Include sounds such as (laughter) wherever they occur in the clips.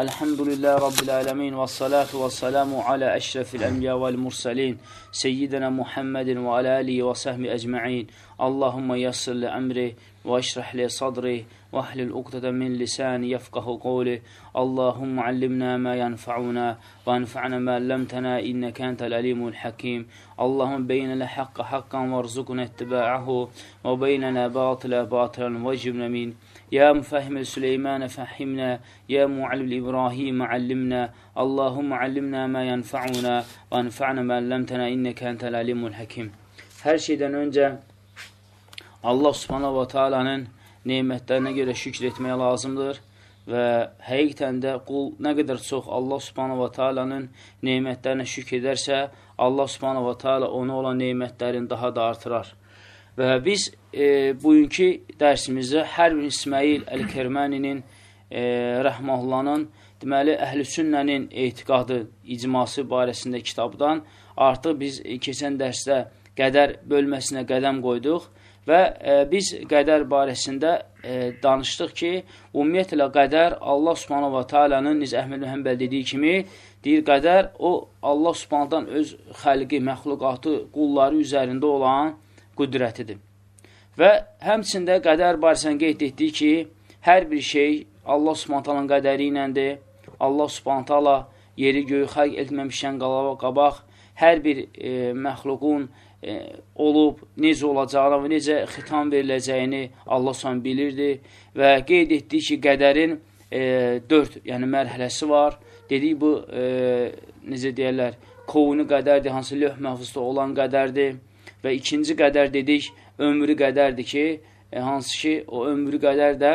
Elhamdülillah Rabbil alemin və salatu və salamu alə əşrəfil ənbiya vəl mursalin seyyidina Muhammedin və alə alihi və səhmi əcma'in Allahumma yassir li əmri və işrah li sadri və ahlil uqdədə min lisani yafqahu qawli. Allahumma allimna ma yanfa'una və anfa'na ma əlləmtəna innəkə entəl alimul hakim. Allahumma beynələ haqqa haqqan və rzuqna ittiba'ahu və beynələ batilə batilan və cibnə min يا مفهم سليمان فهمنا يا معلم إبراهيم علمنا اللهم علمنا ما ينفعنا وانفعنا ما علمتنا إنك أنت العليم الحكيم Hər şeydən öncə Allah subhanahu wa ta'alanın neymətlərinə görə şükr etmək lazımdır və həqiqətən də qul nə qədər çox Allah subhanahu wa ta'alanın neymətlərinə şükr edərsə, Allah subhanahu wa ta'ala ona olan neymətlərini daha da artırar. Və biz e, bugünkü dərsimizdə hər bir İsmail Əl-Kerməninin e, rəhməhullanın deməli əhl-i sünnənin etiqadı icması barəsində kitabdan artıq biz keçən dərsdə qədər bölməsinə qədəm qoyduq və e, biz qədər barəsində e, danışdıq ki, ümumiyyətlə qədər Allah subhanahu wa ta'alanın Niz Əhməd Məhəmbəl dediyi kimi deyir qədər o Allah subhanadan öz xəlqi, məxluqatı, qulları üzərində olan qüdrətidir. Və həmçində qədər barəsində qeyd etdik ki, hər bir şey Allah subhantalanın qədəri iləndir. Allah subhantala yeri göyü xərq etməmişən qabaq hər bir e, məxluqun e, olub, necə olacağını və necə xitam veriləcəyini Allah son bilirdi və qeyd etdik ki, qədərin e, dörd yəni mərhələsi var. Dedik bu, e, necə deyərlər, kovunu qədərdir, hansı löh məhfuzda olan qədərdir. Və ikinci qədər dedik, ömrü qədərdir ki, e, hansı ki, o ömrü qədər də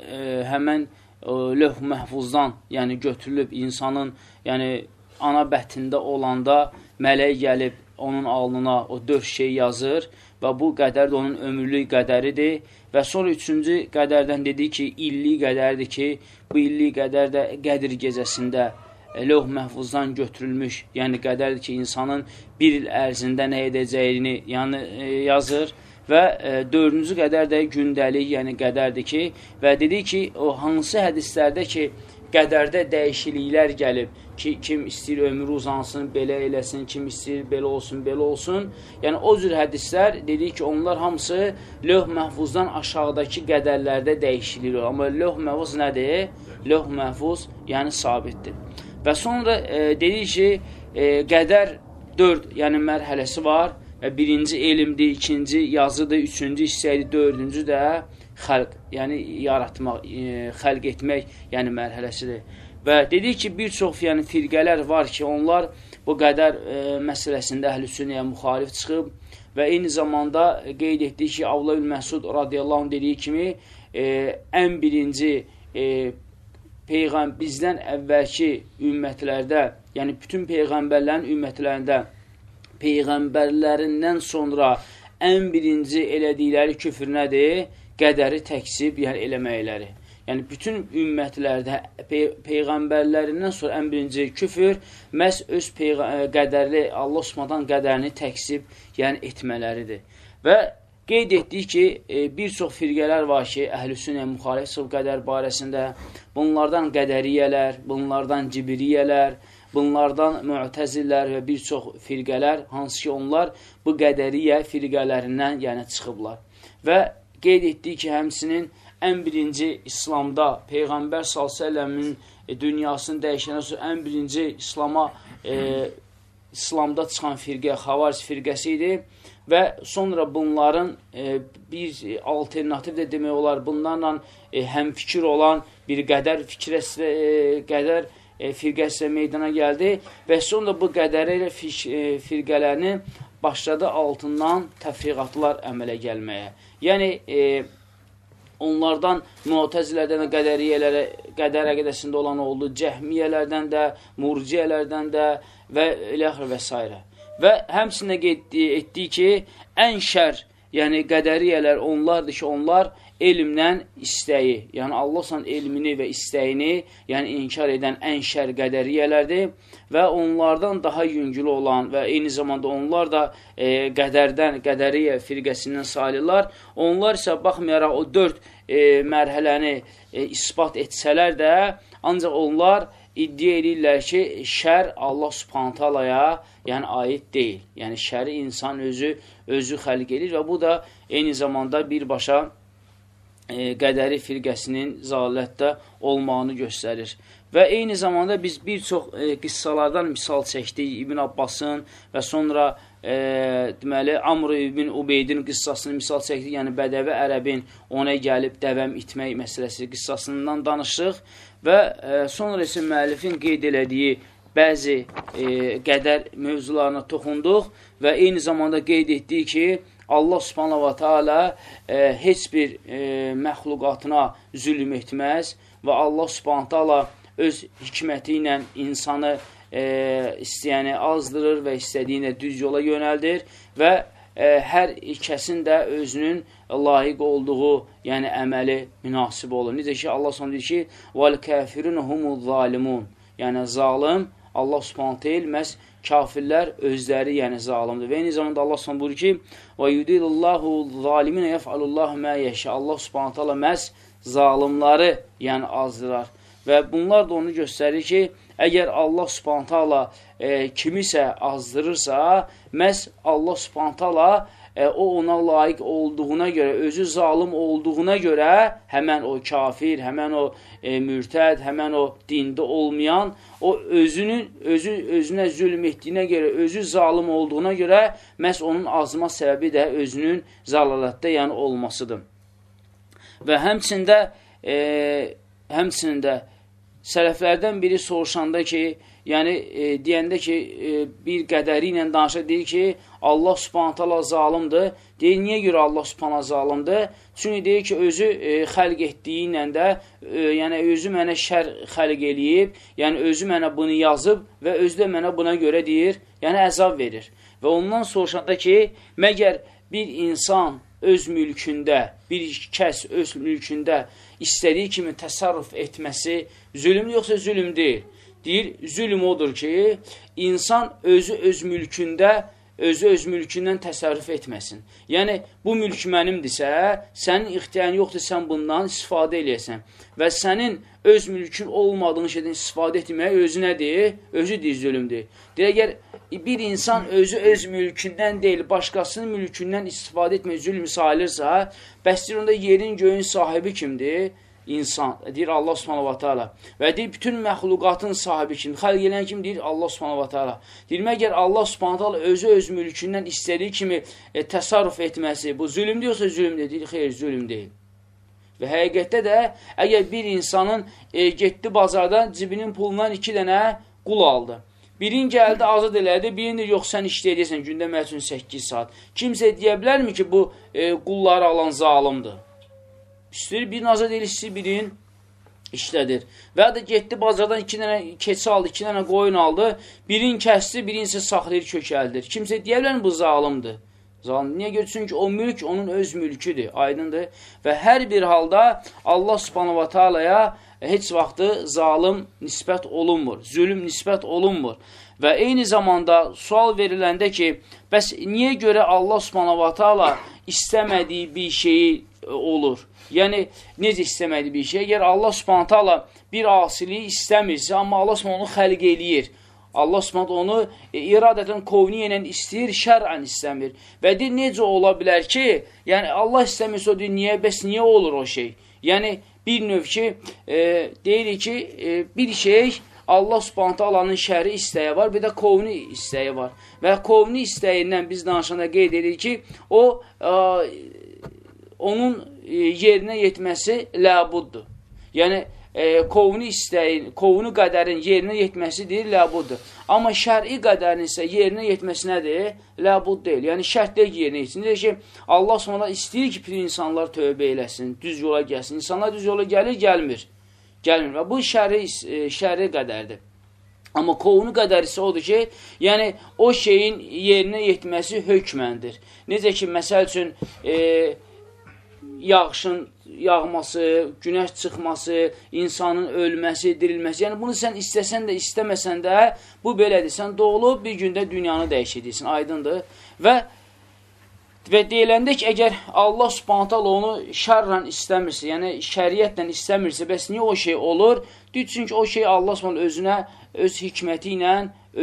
e, həmən e, löh məhfuzdan, yəni götürülüb insanın, yəni ana bətində olanda mələk gəlib onun alnına o dörd şey yazır və bu qədər də onun ömürlük qədəridir. Və sonra üçüncü qədərdən dedik ki, illik qədərdir ki, bu illik qədər də qədir gecəsində lövh məhfuzdan götürülmüş, yəni qədərdir ki, insanın bir il ərzində nə edəcəyini yəni, e, yazır və e, dördüncü qədər də gündəlik, yəni qədərdir ki, və dedi ki, o hansı hədislərdə ki, qədərdə dəyişikliklər gəlib ki, kim istəyir ömrü uzansın, belə eləsin, kim istəyir belə olsun, belə olsun. Yəni, o cür hədislər dedik ki, onlar hamısı lövh məhfuzdan aşağıdakı qədərlərdə dəyişilir. Amma lövh məhfuz nədir? Lövh məhfuz, yəni sabitdir. Və sonra e, dedik ki, e, qədər dörd yəni mərhələsi var və birinci elmdir, ikinci yazıdır, üçüncü hissədir, dördüncü də xəlq, yəni yaratmaq, e, xəlq etmək yəni mərhələsidir. Və dedik ki, bir çox yəni, firqələr var ki, onlar bu qədər e, məsələsində əhlüsünəyə müxalif çıxıb və eyni zamanda qeyd etdik ki, Avla-ül Məsud radiyallahu anh dediyi kimi e, ən birinci e, peyğəm bizdən əvvəlki ümmətlərdə, yəni bütün peyğəmbərlərin ümmətlərində peyğəmbərlərindən sonra ən birinci elədikləri küfür nədir? Qədəri təksib, yəni eləməkləri. Yəni, bütün ümmətlərdə pey peyğəmbərlərindən sonra ən birinci küfür məhz öz qədərli, Allah Osmandan qədərini təksib, yəni etmələridir. Və Qeyd etdik ki, e, bir çox firqələr var ki, əhlüsünə müxalif sıb qədər barəsində bunlardan qədəriyyələr, bunlardan cibriyyələr, bunlardan müətəzillər və bir çox firqələr, hansı ki, onlar bu qədəriyyə firqələrindən yəni çıxıblar. Və qeyd etdik ki, həmsinin ən birinci İslamda Peyğəmbər s.ə.v-in e, dünyasını dəyişəndən sonra ən birinci İslama e, İslamda çıxan firqə Xavariz firqəsi idi və sonra bunların e, bir alternativ də demək olar, bunlarla e, həmfikir olan bir qədər fikrə, e, qədər e, firqəsə meydana gəldi və sonra bu qədərə ilə e, firqələrini başladı altından təfriqatlar əmələ gəlməyə. Yəni, e, onlardan müətəzilərdən də qədəriyyələrə, qədər əqədəsində olan oldu, cəhmiyyələrdən də, murciyələrdən də və elə və s. Və həmçində etdik ki, ən şər, yəni qədəriyyələr onlardır ki, onlar elmdən istəyi, yəni Allahsan elmini və istəyini, yəni inkar edən ən şər qədəriyyələrdir və onlardan daha yüngülü olan və eyni zamanda onlar da e, qədərdən, qədəriyyə firqəsindən salirlər. Onlar isə baxmayaraq o dörd e, mərhələni e, ispat etsələr də, ancaq onlar iddia edirlər ki, şər Allah subhantalaya yəni aid deyil. Yəni şəri insan özü özü xəlq edir və bu da eyni zamanda birbaşa e, qədəri firqəsinin zalətdə olmağını göstərir. Və eyni zamanda biz bir çox e, qıssalardan misal çəkdik İbn Abbasın və sonra e, deməli Amr ibn Ubeydin qıssasını misal çəkdik. Yəni Bədəvi ərəbin ona gəlib dəvəm itmək məsələsi qıssasından danışdıq və e, sonra isə müəllifin qeyd elədiyi bəzi e, qədər mövzularına toxunduq və eyni zamanda qeyd etdik ki, Allah subhanahu wa ta'ala e, heç bir e, məxluqatına zülm etməz və Allah subhanahu ta'ala öz hikməti ilə insanı e, istəyəni azdırır və istədiyinə düz yola yönəldir və e, hər kəsin də özünün layiq olduğu, yəni əməli münasib olur. Necə ki, Allah sonra deyir ki, وَالْكَافِرُونَ هُمُ الظَّالِمُونَ Yəni, zalim Allah subhanət deyil, məhz kafirlər özləri, yəni zalimdir. Və eyni zamanda Allah subhanət buyurur ki, Və yudilullahu zaliminə yəf'alullahu mə yəşə. Allah subhanət hala məhz zalimları, yəni azdırar. Və bunlar da onu göstərir ki, əgər Allah subhanət hala e, kimisə azdırırsa, məhz Allah subhanət hala e, o ona layiq olduğuna görə, özü zalım olduğuna görə həmən o kafir, həmən o e, mürtəd, həmən o dində olmayan, o özünün özü özünə zülm etdiyinə görə, özü zalım olduğuna görə məhz onun azma səbəbi də özünün zalalətdə yəni olmasıdır. Və həmçində e, həmçində sələflərdən biri soruşanda ki, yəni e, deyəndə ki, e, bir qədəri ilə danışa deyir ki, Allah subhanətələ zalimdir. Deyir, niyə görə Allah subhanətələ zalimdir? Çünki deyir ki, özü e, xəlq etdiyi ilə də, e, yəni özü mənə şər xəlq eləyib, yəni özü mənə bunu yazıb və özü də mənə buna görə deyir, yəni əzab verir. Və ondan soruşanda ki, məgər bir insan öz mülkündə, bir kəs öz mülkündə istədiyi kimi təsarruf etməsi zülüm yoxsa zülüm deyil. Deyir, zülm odur ki, insan özü öz mülkündə, özü öz mülkündən təsərrüf etməsin. Yəni, bu mülk mənimdirsə, sənin ixtiyarın yoxdur, sən bundan istifadə eləyəsən. Və sənin öz mülkün olmadığın şeydən istifadə etmək özü nədir? Özü deyir, zülümdür. Deyir, əgər bir insan özü öz mülkündən deyil, başqasının mülkündən istifadə etmək zülm sayılırsa, bəs onda yerin göyün sahibi kimdir? İnsan, deyir Allah subhanahu wa ta'ala. Və deyir, bütün məxluqatın sahibi kim? Xəlq eləyən kim? Deyir Allah subhanahu wa ta'ala. Deyir, məgər Allah subhanahu ta'ala özü öz mülkündən istədiyi kimi e, təsarruf etməsi, bu zülm deyirsə zülmdür. Deyir, xeyr, zülm deyil. Və həqiqətdə də, əgər bir insanın e, getdi bazardan cibinin pulundan iki dənə qul aldı. Birin gəldi, azad elədi, birini yox, sən işləyəcəksən gündə məl üçün 8 saat. Kimsə deyə bilərmi ki, bu e, qulları alan zalimdir? İstəyir bir nazar deyil, istəyir birin işlədir. Və da getdi bazardan iki dənə keçi aldı, iki dənə qoyun aldı, birin kəsdi, birini isə saxlayır, kökəldir. Kimsə deyə bilər bu zalimdir. Zalim. Niyə görə? Çünki o mülk onun öz mülküdür, aydındır. Və hər bir halda Allah subhanahu wa ta'alaya heç vaxtı zalim nisbət olunmur, zülüm nisbət olunmur. Və eyni zamanda sual veriləndə ki, bəs niyə görə Allah subhanahu wa ta'ala istəmədiyi bir şeyi e, olur? Yəni, necə istəmədi bir şey? Əgər Allah subhanətə Allah bir asiliyi istəmirsə, amma Allah subhanətə onu xəlq eləyir. Allah subhanətə onu e, iradətən kovni ilə istəyir, şərən istəmir. Və deyir, necə ola bilər ki, yəni Allah istəmirsə o deyir, niyə, bəs niyə olur o şey? Yəni, bir növ ki, e, deyirik ki, e, bir şey Allah subhanətə Allahın şəri istəyi var, bir də kovni istəyi var. Və kovni istəyindən biz danışanda qeyd edirik ki, o, e, onun E, yerinə yetməsi ləbuddur. Yəni, e, kovunu istəyin, kovunu qədərin yerinə yetməsidir, ləbuddur. Amma şəri qədərin isə yerinə yetməsi nədir? Ləbud deyil. Yəni, şərt deyil yerinə yetsin. Deyir ki, Allah sonra istəyir ki, bir insanlar tövbə eləsin, düz yola gəlsin. İnsanlar düz yola gəlir, gəlmir. Gəlmir. Və bu şəri, e, şəri qədərdir. Amma kovunu qədər isə odur ki, yəni o şeyin yerinə yetməsi hökməndir. Necə ki, məsəl üçün, e, yağışın yağması, günəş çıxması, insanın ölməsi, dirilməsi. Yəni, bunu sən istəsən də, istəməsən də, bu belədir. Sən doğulub bir gündə dünyanı dəyişəcəksin, aydındır. Və Və deyiləndə ki, əgər Allah subhanətələ onu şərlə istəmirsə, yəni şəriyyətlə istəmirsə, bəs niyə o şey olur? Deyir, çünki o şey Allah subhanətələ özünə, öz hikməti ilə,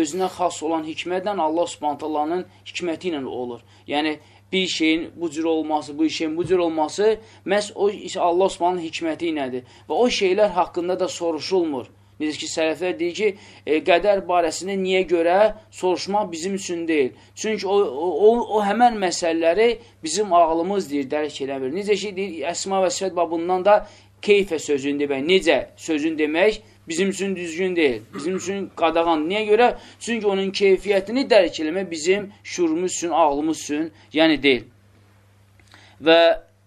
özünə xas olan hikmətlə Allah subhanətəlanın hikməti ilə olur. Yəni, bir şeyin bu cür olması, bu şeyin bu cür olması məhz o Allah subhanətəlanın hikməti ilədir. Və o şeylər haqqında da soruşulmur. Necə ki, sələflər deyir ki, e, qədər barəsində niyə görə soruşmaq bizim üçün deyil. Çünki o, o, o həmən məsələləri bizim ağlımız deyir, dərk eləmir. Necə ki, deyir, əsma və sifət babından da keyfə sözünü demək, necə sözünü demək bizim üçün düzgün deyil. Bizim üçün qadağan. Niyə görə? Çünki onun keyfiyyətini dərk eləmək bizim şurumuz üçün, ağlımız üçün, yəni deyil. Və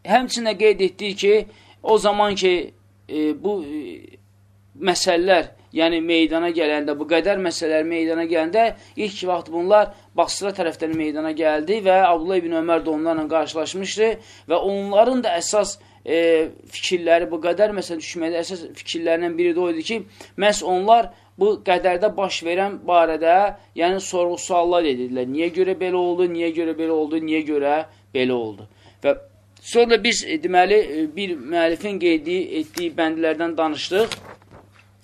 həmçində qeyd etdik ki, o zaman ki, e, bu e, məsələlər, yəni meydana gələndə, bu qədər məsələlər meydana gələndə, ilk vaxt bunlar Basra tərəfdən meydana gəldi və Abdullah ibn Ömər də onlarla qarşılaşmışdı və onların da əsas e, fikirləri, bu qədər məsələn düşmədə əsas fikirlərindən biri də o idi ki, məhz onlar bu qədərdə baş verən barədə, yəni sorğu-suallar edirlər. Niyə görə belə oldu, niyə görə belə oldu, niyə görə belə oldu. Və sonra biz e, deməli e, bir müəllifin qeyd etdiyi bəndlərdən danışdıq.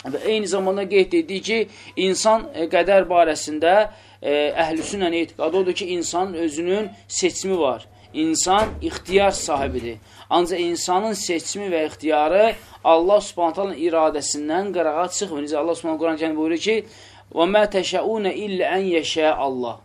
Və eyni zamanda qeyd etdik ki, insan e, qədər barəsində e, əhlüsünlə etiqadı odur ki, insanın özünün seçimi var. İnsan ixtiyar sahibidir. Ancaq insanın seçimi və ixtiyarı Allah subhantalın iradəsindən qırağa çıxmır. Necə Allah subhantalın Quran-ı buyurur ki, وَمَا تَشَعُونَ إِلَّا أَنْ يَشَاءَ Allah.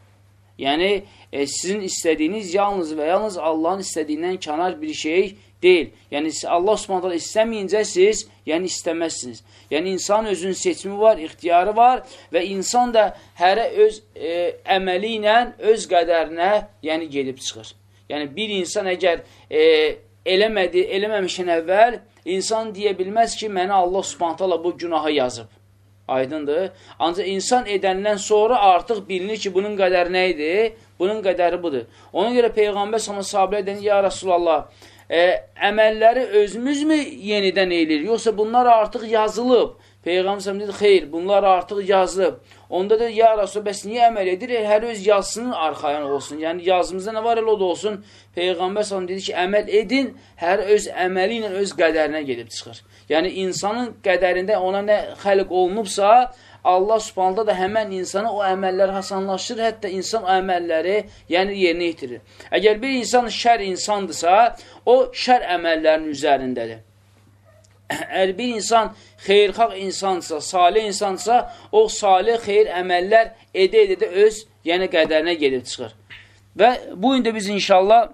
Yəni, e, sizin istədiyiniz yalnız və yalnız Allahın istədiyindən kənar bir şey deyil. Yəni, Allah subhanətlə istəməyincə siz, yəni istəməzsiniz. Yəni, insan özünün seçimi var, ixtiyarı var və insan da hərə öz e, əməli ilə öz qədərinə, yəni gedib çıxır. Yəni, bir insan əgər e, eləmədi, eləməmişən əvvəl, insan deyə bilməz ki, mənə Allah subhanətlə bu günaha yazıb. Aydındır. Ancaq insan edəndən sonra artıq bilinir ki, bunun qədəri nə idi? Bunun qədəri budur. Ona görə Peyğəmbər sana sahabilə edən, ya Rasulallah, e, əməlləri özümüzmü yenidən eylir? Yoxsa bunlar artıq yazılıb? Peyğəmbər səhəm dedi, xeyr, bunlar artıq yazılıb. Onda da, ya Rasul, bəs niyə əməl edir? Hər öz yazısının arxayan olsun. Yəni, yazımızda nə var, elə o da olsun. Peyğəmbər səhəm dedi ki, əməl edin, hər öz əməli ilə öz qədərinə gedib çıxır. Yəni, insanın qədərində ona nə xəlq olunubsa, Allah subhanalda da həmən insana o əməllər hasanlaşır, hətta insan o əməlləri yəni yerinə yetirir. Əgər bir insan şər insandırsa, o şər əməllərinin üzərindədir. Əgər bir insan xeyrxalq insansa, salih insansa, o salih xeyr əməllər edə-edə öz yəni qədərinə gedib çıxır. Və bu ində biz inşallah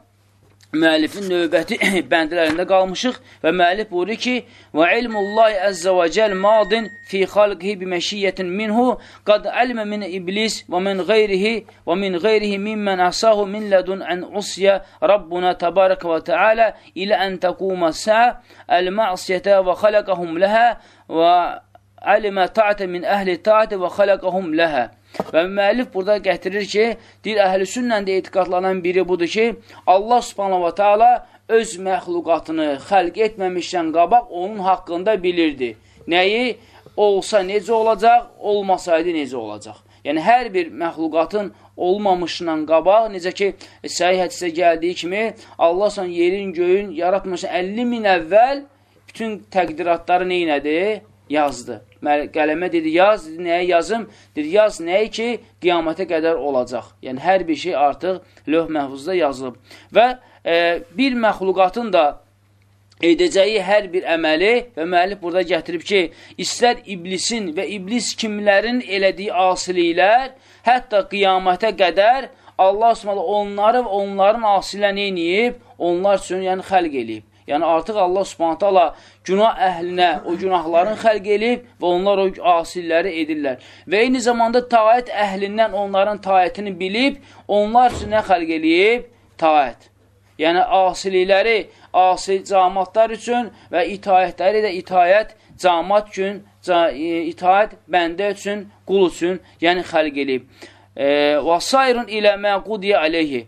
müəllifin növbəti (coughs) bəndlərində qalmışıq və müəllif buyurur ki, və ilmullahi əzzə və cəl madin fi xalqihi bi məşiyyətin minhu qad əlmə min iblis və min qeyrihi və min qeyrihi mimmən əsahu min lədun ən usyə Rabbuna təbarək və tealə ilə ən təquma sə əl-məsiyyətə və xaləqəhum ləhə və əlimə ta'ətə min əhli ta'ətə və xaləqəhum ləhə Və müəllif burada gətirir ki, deyir, əhlüsünlə də etiqadlanan biri budur ki, Allah subhanahu wa ta'ala öz məxluqatını xəlq etməmişdən qabaq onun haqqında bilirdi. Nəyi? Olsa necə olacaq, olmasaydı necə olacaq. Yəni, hər bir məxluqatın olmamışdan qabaq, necə ki, səhih hədisə gəldiyi kimi, Allah sən yerin, göyün yaratmışdan 50 min əvvəl bütün təqdiratları neynədir? Yazdı qələmə dedi, yaz, dedi, nəyə yazım? Dedi, yaz nəyə ki, qiyamətə qədər olacaq. Yəni, hər bir şey artıq löh məhvuzda yazılıb. Və e, bir məxluqatın da edəcəyi hər bir əməli və müəllif burada gətirib ki, istər iblisin və iblis kimlərin elədiyi asiliklər, hətta qiyamətə qədər Allah onları və onların asilə neyniyib? Onlar üçün yəni xəlq eləyib. Yəni artıq Allah Subhanahu taala günah əhlinə o günahların xəlq elib və onlar o asilləri edirlər. Və eyni zamanda taat əhlindən onların taatını bilib, onlar üçün nə xəlq eləyib? Taat. Yəni asilikləri asi cəmaatlar üçün və itaətləri də itaət cəmaat üçün, e, itaət bəndə üçün, qul üçün, yəni xəlq elib. E, və sayrun ilə məqudiyə aleyhi.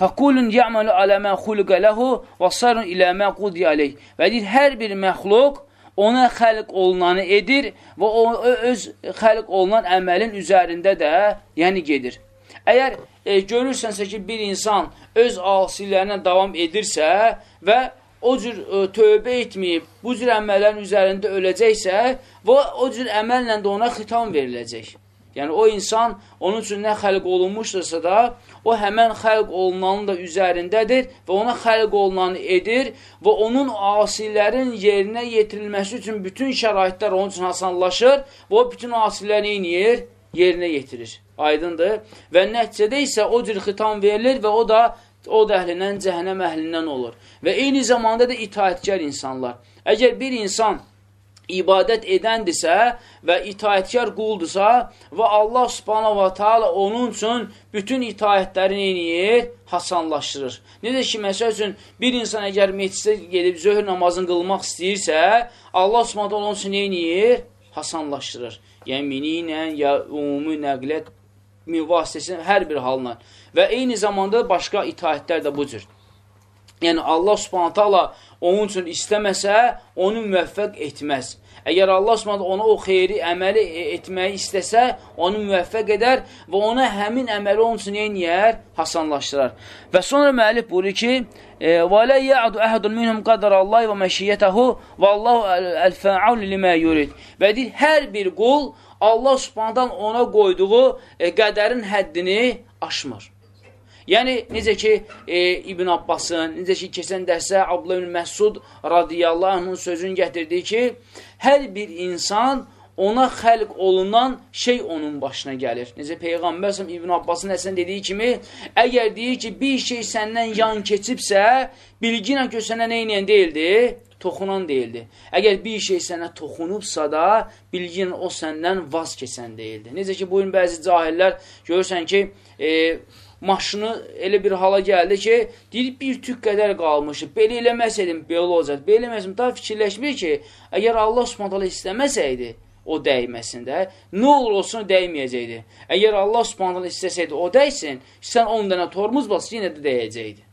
Fəkulun yəməlu alə mə xulqə ləhu və sarun ilə mə qudi aleyh. Və deyir, hər bir məxluq ona xəlq olunanı edir və o öz xəlq olunan əməlin üzərində də yəni gedir. Əgər e, görürsənsə ki, bir insan öz asilərinə davam edirsə və o cür e, tövbə etməyib, bu cür əməllərin üzərində öləcəksə, və o cür əməllə də ona xitam veriləcək. Yəni, o insan onun üçün nə xəlq olunmuşdursa da, o həmən xəlq olunanın da üzərindədir və ona xəlq olunanı edir və onun asilərin yerinə yetirilməsi üçün bütün şəraitlər onun üçün hasanlaşır və o bütün asiləri neyniyir? Yerinə yetirir. Aydındır. Və nəticədə isə o cür xitam verilir və o da o da əhlindən, cəhənnəm əhlindən olur. Və eyni zamanda da itaətkar insanlar. Əgər bir insan ibadət edəndirsə və itaətkar quldursa və Allah subhanahu wa ta'ala onun üçün bütün itaətlərini eləyir, hasanlaşdırır. Necə ki, məsəl üçün, bir insan əgər meclisə gedib zöhr namazını qılmaq istəyirsə, Allah subhanahu onun üçün eləyir, hasanlaşdırır. Yəni, mini ilə, ya ümumi nəqliyyət müvasitəsində hər bir halına. Və eyni zamanda başqa itaətlər də bu cür. Yəni, Allah subhanətə Allah onun üçün istəməsə, onu müvəffəq etməz. Əgər Allah subhanətə ona o xeyri əməli e, etməyi istəsə, onu müvəffəq edər və ona həmin əməli onun üçün eyniyər, hasanlaşdırar. Və sonra müəllif buyurur ki, وَلَا يَعْدُ أَحَدٌ مِنْهُمْ قَدَرَ اللّٰهِ وَمَشِيَّتَهُ وَاللّٰهُ الْفَعَلُ لِمَا يُرِدْ Və deyir, hər bir qul Allah subhanədən ona qoyduğu e, qədərin həddini aşmır. Yəni, necə ki, e, İbn Abbasın, necə ki, keçən dərsə Abdullah ibn Məsud radiyallahu anhın sözünü gətirdiyi ki, hər bir insan ona xəlq olunan şey onun başına gəlir. Necə Peyğəmbər səhəm İbn Abbasın əslən dediyi kimi, əgər deyir ki, bir şey səndən yan keçibsə, bilginə ki, sənə neynəyən deyildi? Toxunan deyildi. Əgər bir şey sənə toxunubsa da, bilgin o səndən vaz keçən deyildi. Necə ki, bugün bəzi cahillər görürsən ki, e, maşını elə bir hala gəldi ki, deyir, bir tük qədər qalmışdı. Belə eləməsəydim, belə olacaq. Belə eləməsəydim, daha fikirləşmir ki, əgər Allah subhanətələ istəməsəydi, o dəyməsində, nə olur olsun dəyməyəcəkdi. Əgər Allah subhanətələ istəsəydi, o dəysin, sən 10 dənə tormuz bas, yenə də dəyəcəkdi.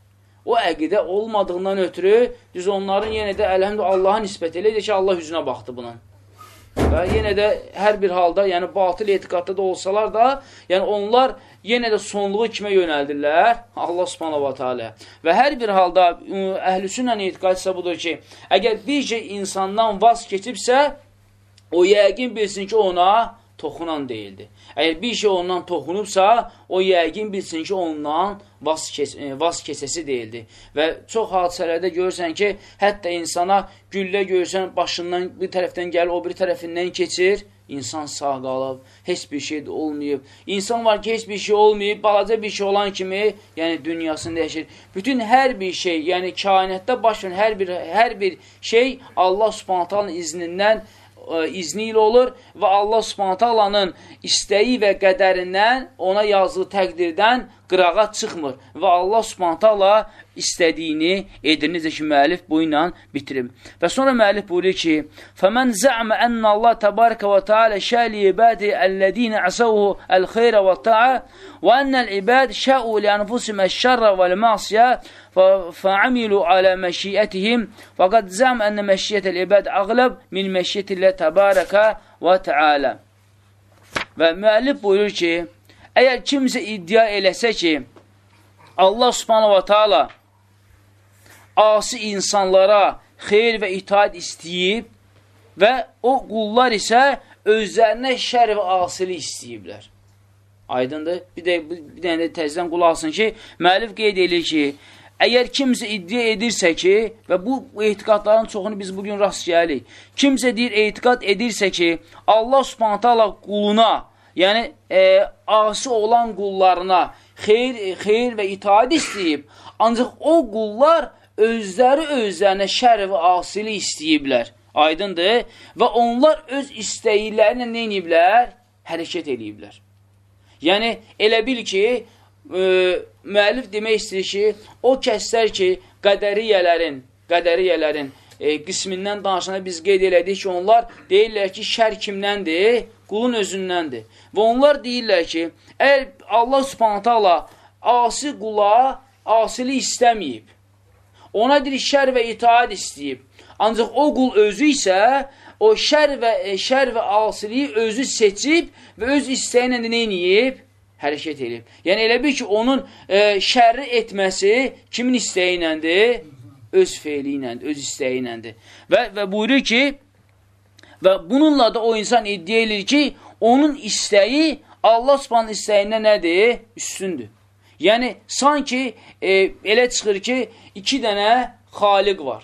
O əqidə olmadığından ötürü, düz onların yenə də əlhəmdə Allaha nisbət eləyir ki, Allah üzünə baxdı bunun. Və yenə də hər bir halda, yəni batıl etiqadda da olsalar da, yəni onlar yenə də sonluğu kimə yönəldirlər? Allah subhanahu wa ta'ala. Və hər bir halda əhlüsünlə etiqad isə budur ki, əgər bir şey insandan vaz keçibsə, o yəqin bilsin ki, ona toxunan deyildi. Əgər bir şey ondan toxunubsa, o yəqin bilsin ki, ondan vas, kes e, vas keçəsi deyildi. Və çox hadisələrdə görürsən ki, hətta insana güllə görürsən, başından bir tərəfdən gəlir, o bir tərəfindən keçir, insan sağ qalıb, heç bir şey də olmayıb. İnsan var ki, heç bir şey olmayıb, balaca bir şey olan kimi, yəni dünyasını dəyişir. Bütün hər bir şey, yəni kainətdə baş verən hər bir, hər bir şey Allah subhantalın iznindən ə, izni ilə olur və Allah subhanətə alanın istəyi və qədərindən ona yazdığı təqdirdən qırağa çıxmır və Allah subhanətə ala istədiyini edir. Necə ki, müəllif bu ilə bitirib. Və sonra müəllif buyurur ki, فَمَنْ زَعْمَ أَنَّ اللّٰهِ تَبَارَكَ وَتَعَالَى شَاء لِعِبَادِ الَّذ۪ينَ عَسَوْهُ الْخَيْرَ وَالطَّاعَ وَأَنَّ الْعِبَادِ شَاءُوا لِأَنفُسِهِمْ الشَّرَّ وَالْمَعْصِيَةِ فَعَمِلُوا عَلَى مَشِيئَتِهِمْ وَقَدْ زَعْمَ أَنَّ مَشِيَّةَ الْعِبَادِ أَغْلَبْ مِنْ مَشِيَّةِ اللّٰهِ تَبَارَكَ وَتَعَالَى Və müəllif buyurur ki, əgər kimsə iddia eləsə ki, Allah subhanahu wa ta'ala asi insanlara xeyr və itaat istəyib və o qullar isə özlərinə şər və asili istəyiblər. Aydındır. Bir də bir dənə də təzədən qulaq alsın ki, müəllif qeyd edir ki, əgər kimsə iddia edirsə ki, və bu etiqadların çoxunu biz bugün rast gəlirik, kimsə deyir, etiqad edirsə ki, Allah subhanətə Allah quluna, yəni e, asi olan qullarına xeyr, xeyr və itaat istəyib, ancaq o qullar özləri özlərinə şər və asili istəyiblər. Aydındır? Və onlar öz istəklərinə nə ediblər? Hərəkət ediblər. Yəni, elə bil ki, e, müəllif demək istəyir ki, o kəslər ki, qədəriyyələrin, qədəriyyələrin e, qismindən danışana biz qeyd elədik ki, onlar deyirlər ki, şər kimdəndir? Qulun özündəndir. Və onlar deyirlər ki, əgər Allah subhanətə Allah asi qula asili istəməyib, Ona deyir şər və itaat istəyib. Ancaq o qul özü isə o şər və, e, şər və asiliyi özü seçib və öz istəyi ilə nə inəyib? hərəkət edib. Yəni, elə bir ki, onun e, şərri etməsi kimin istəyi iləndir? Öz feili iləndir, öz istəyi iləndir. Və, və buyurur ki, və bununla da o insan iddia edir ki, onun istəyi Allah subhanın istəyindən nədir? Üstündür. Yəni, sanki e, elə çıxır ki, iki dənə xaliq var.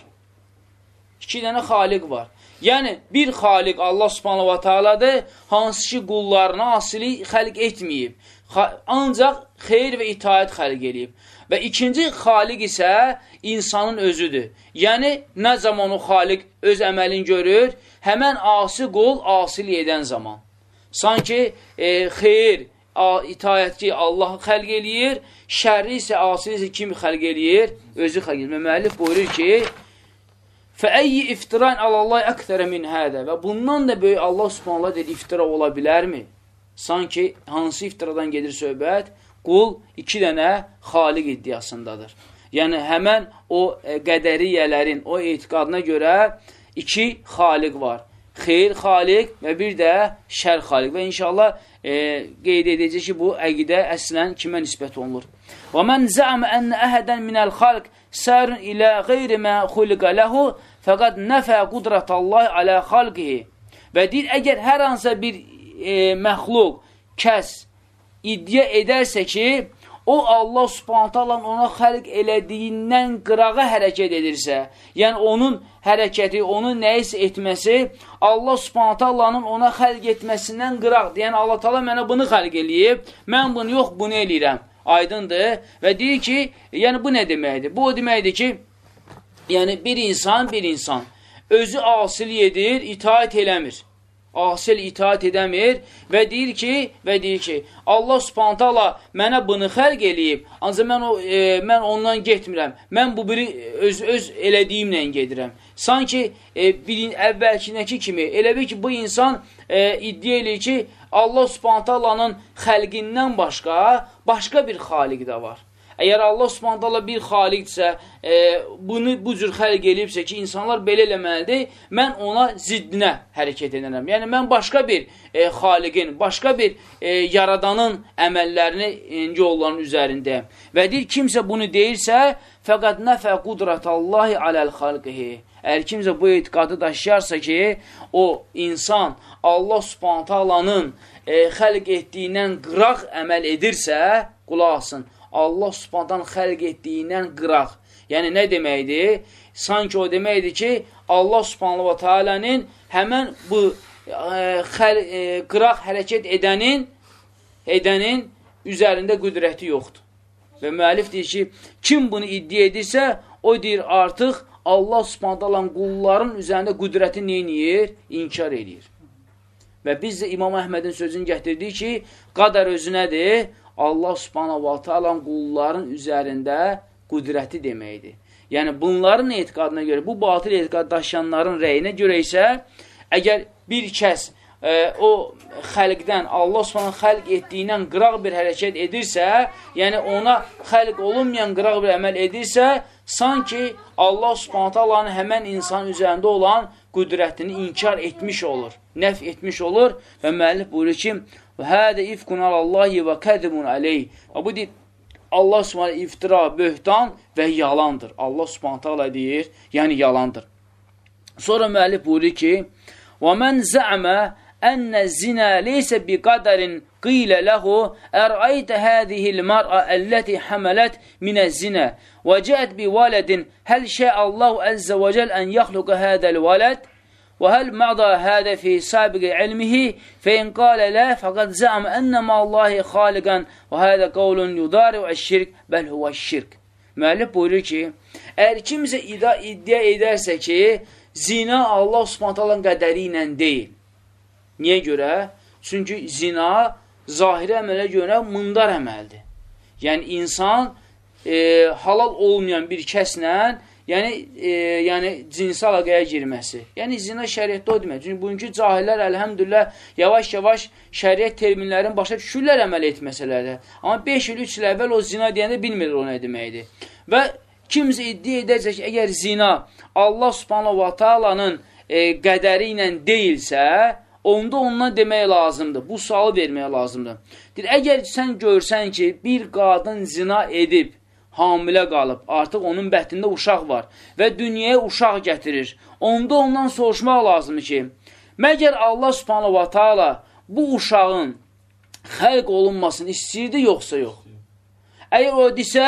İki dənə xaliq var. Yəni, bir xaliq Allah subhanahu wa ta'aladır, hansı ki, qullarına asili xəlq etməyib. Ancaq xeyr və itaət xəlq edib. Və ikinci xaliq isə insanın özüdür. Yəni, nə zaman o xaliq öz əməlini görür? Həmən asi qul asili edən zaman. Sanki e, xeyr, itayətçi Allah xəlq eləyir, şərri isə asili isə kim xəlq eləyir? Özü xəlq eləyir. Müəllif buyurur ki, Fəəyyi iftiran alallah əktərə min hədə və bundan da böyük Allah subhanallah dedi iftira ola bilərmi? Sanki hansı iftiradan gedir söhbət? Qul iki dənə xaliq iddiasındadır. Yəni, həmən o e, qədəriyyələrin, o etiqadına görə iki xaliq var. Xeyr xaliq və bir də şər xaliq. Və inşallah e, qeyd edəcək ki, bu əqidə əslən kimə nisbət olunur? Və mən zəmə ənə əhədən minəl xalq sərun ilə qeyri mə xuliqə ləhu fəqad nəfə qudratallahi alə xalqihi və deyir, əgər hər hansısa bir e, məxluq, kəs iddia edərsə ki, o Allah subhantalan ona xəlq elədiyindən qırağa hərəkət edirsə, yəni onun hərəkəti, onun nəyisə etməsi Allah subhantalanın ona xəlq etməsindən qıraqdır. Yəni Allah tala mənə bunu xəlq eləyib, mən bunu yox, bunu eləyirəm aydındır və deyir ki, yəni bu nə deməkdir? Bu o deməkdir ki, yəni bir insan, bir insan özü asil edir, itaat eləmir. Asil itaat edəmir və deyir ki, və deyir ki, Allah subhantala mənə bunu xəlq eləyib, ancaq mən, o, e, mən ondan getmirəm. Mən bu biri öz, öz elədiyimlə gedirəm. Sanki e, birin, əvvəlkinəki kimi, elə bir ki, bu insan e, iddia eləyir ki, Allah subhantallanın xəlqindən başqa, başqa bir xaliq də var. Əgər Allah subhanətələ bir xaliqdirsə, e, bunu bu cür xəlq eləyibsə ki, insanlar belə eləməlidir, mən ona ziddinə hərəkət edərəm. Yəni, mən başqa bir e, xaliqin, başqa bir e, yaradanın əməllərini e, yolların üzərindəyəm. Və deyir, kimsə bunu deyirsə, fəqət nəfə qudratallahi aləl xalqihi. Əgər kimsə bu etiqadı daşıyarsa ki, o insan Allah subhanətə alanın e, xəlq etdiyindən qıraq əməl edirsə, qulaq asın, Allah subhanətən xəlq etdiyindən qıraq. Yəni, nə deməkdir? Sanki o deməkdir ki, Allah subhanətə və tealənin həmən bu e, xəl, e, qıraq hərəkət edənin, edənin üzərində qüdrəti yoxdur. Və müəllif deyir ki, kim bunu iddia edirsə, o deyir artıq Allah subhanətə qulların üzərində qüdrəti neyiniyir? İnkar edir. Və biz də İmam Əhmədin sözünü gətirdik ki, qadər özü nədir? Allah subhanətə qulların üzərində qüdrəti deməkdir. Yəni, bunların etiqadına görə, bu batıl etiqad daşıyanların rəyinə görə isə, əgər bir kəs e, o xəlqdən, Allah subhanə xəlq etdiyindən qıraq bir hərəkət edirsə, yəni ona xəlq olunmayan qıraq bir əməl edirsə, sanki Allah subhanətə Allahın həmən insan üzərində olan qüdrətini inkar etmiş olur, nəf etmiş olur və müəllif buyurur ki, Və hədə ifkun alallahi və kədibun aleyh. Və bu deyir, Allah subhanə iftira, böhtan və yalandır. Allah subhanə deyir, yəni yalandır. Sonra müəllif buyurur ki, Və mən zəmə ənnə zinə leysə bi qədərin qilə ləhu ərəytə hədihil mərə əlləti həmələt minə zinə və cəət bi valədin həl şey Allahu əzzə və cəl ən yaxluqə hədəl valəd Və həl məqda hədə fi sabiqi ilmihi fəin qalə lə fəqəd zəm ənnəmə Allahi xaliqən və hədə qavlun yudari və şirk bəl huvə şirk. Müəllif buyurur ki, əgər kimsə iddia edərsə ki, zina Allah subhantallan qədəri ilə deyil. Niyə görə? Çünki zina zahiri əmələ görə mındar əməldir. Yəni, insan e, halal olmayan bir kəslə yəni, e, yəni cinsi əlaqəyə girməsi. Yəni, zina şəriətdə o demək. Çünki bugünkü cahillər, əlhəmdülillah, yavaş-yavaş şəriət terminlərin başa düşürlər əməl etməsələrdə. Amma 5 il, 3 il əvvəl o zina deyəndə bilmirlər o nə deməkdir. Və kimsə iddia edəcək əgər zina Allah subhanahu wa ta'alanın e, qədəri ilə deyilsə, onda ondan demək lazımdır. Bu sualı verməyə lazımdır. Deyir, əgər sən görsən ki, bir qadın zina edib, hamilə qalıb, artıq onun bətnində uşaq var və dünyaya uşaq gətirir, onda ondan soruşmaq lazımdır ki, məgər Allah subhanahu wa ta'ala bu uşağın xəlq olunmasını istəyirdi, yoxsa yox? Əgər o desə,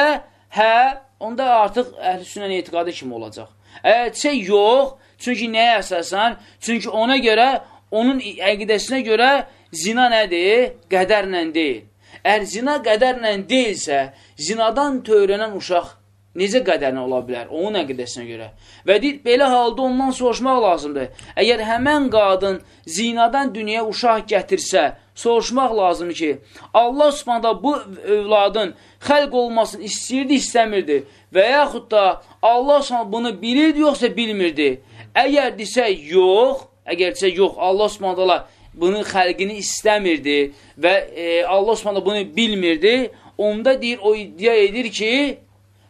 hə, onda artıq əhl-i sünnən etiqadı kimi olacaq. Əgər desə, yox, çünki nəyə əsasən? Çünki ona görə onun əqidəsinə görə zina nədir? Qədərlə deyil. Əgər zina qədərlə deyilsə, zinadan törənən uşaq necə qədərlə ola bilər? Onun əqidəsinə görə. Və deyir, belə halda ondan soruşmaq lazımdır. Əgər həmən qadın zinadan dünyaya uşaq gətirsə, soruşmaq lazımdır ki, Allah subhanədə bu övladın xəlq olmasını istəyirdi, istəmirdi və yaxud da Allah subhanədə bunu bilirdi, yoxsa bilmirdi. Əgər desə yox, Əgər desə, yox, Allah subhanətələ bunun xəlqini istəmirdi və e, Allah subhanətələ bunu bilmirdi, onda deyir, o iddia edir ki,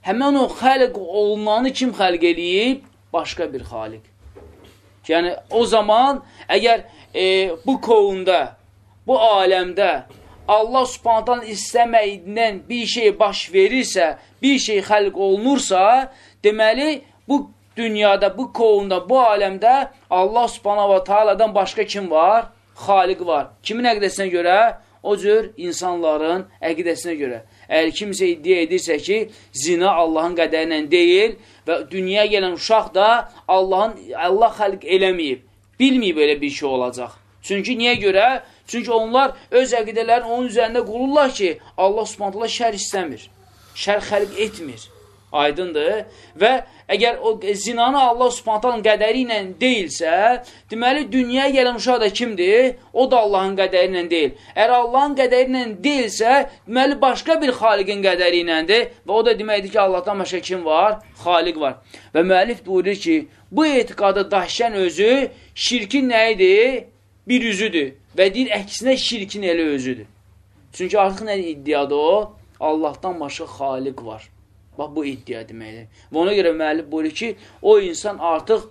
həmən o xəlq olunanı kim xəlq eləyib? Başqa bir xaliq. Yəni, o zaman əgər e, bu kovunda, bu aləmdə Allah subhanətələ istəməyindən bir şey baş verirsə, bir şey xəlq olunursa, deməli, bu dünyada, bu kovunda, bu aləmdə Allah subhanahu wa ta'aladan başqa kim var? Xaliq var. Kimin əqidəsinə görə? O cür insanların əqidəsinə görə. Əgər kimsə iddia edirsə ki, zina Allahın qədərinlə deyil və dünyaya gələn uşaq da Allahın Allah xalq eləməyib. Bilməyib belə bir şey olacaq. Çünki niyə görə? Çünki onlar öz əqidələrini onun üzərində qururlar ki, Allah subhanətlə şər istəmir. Şər xəlq etmir. Aydındır. Və əgər o zinanı Allah subhantalın qədəri ilə deyilsə, deməli, dünyaya gələn uşaq da kimdir? O da Allahın qədəri ilə deyil. Əgər Allahın qədəri ilə deyilsə, deməli, başqa bir xaliqin qədəri iləndir və o da deməkdir ki, Allahdan başqa kim var? Xaliq var. Və müəllif buyurur ki, bu etiqadı daşıyan özü şirkin nə idi? Bir üzüdür. Və deyir, əksinə şirkin elə özüdür. Çünki artıq nə iddiadır o? Allahdan başqa xaliq var. Bax, bu iddia deməkdir. Və ona görə müəllif buyurur ki, o insan artıq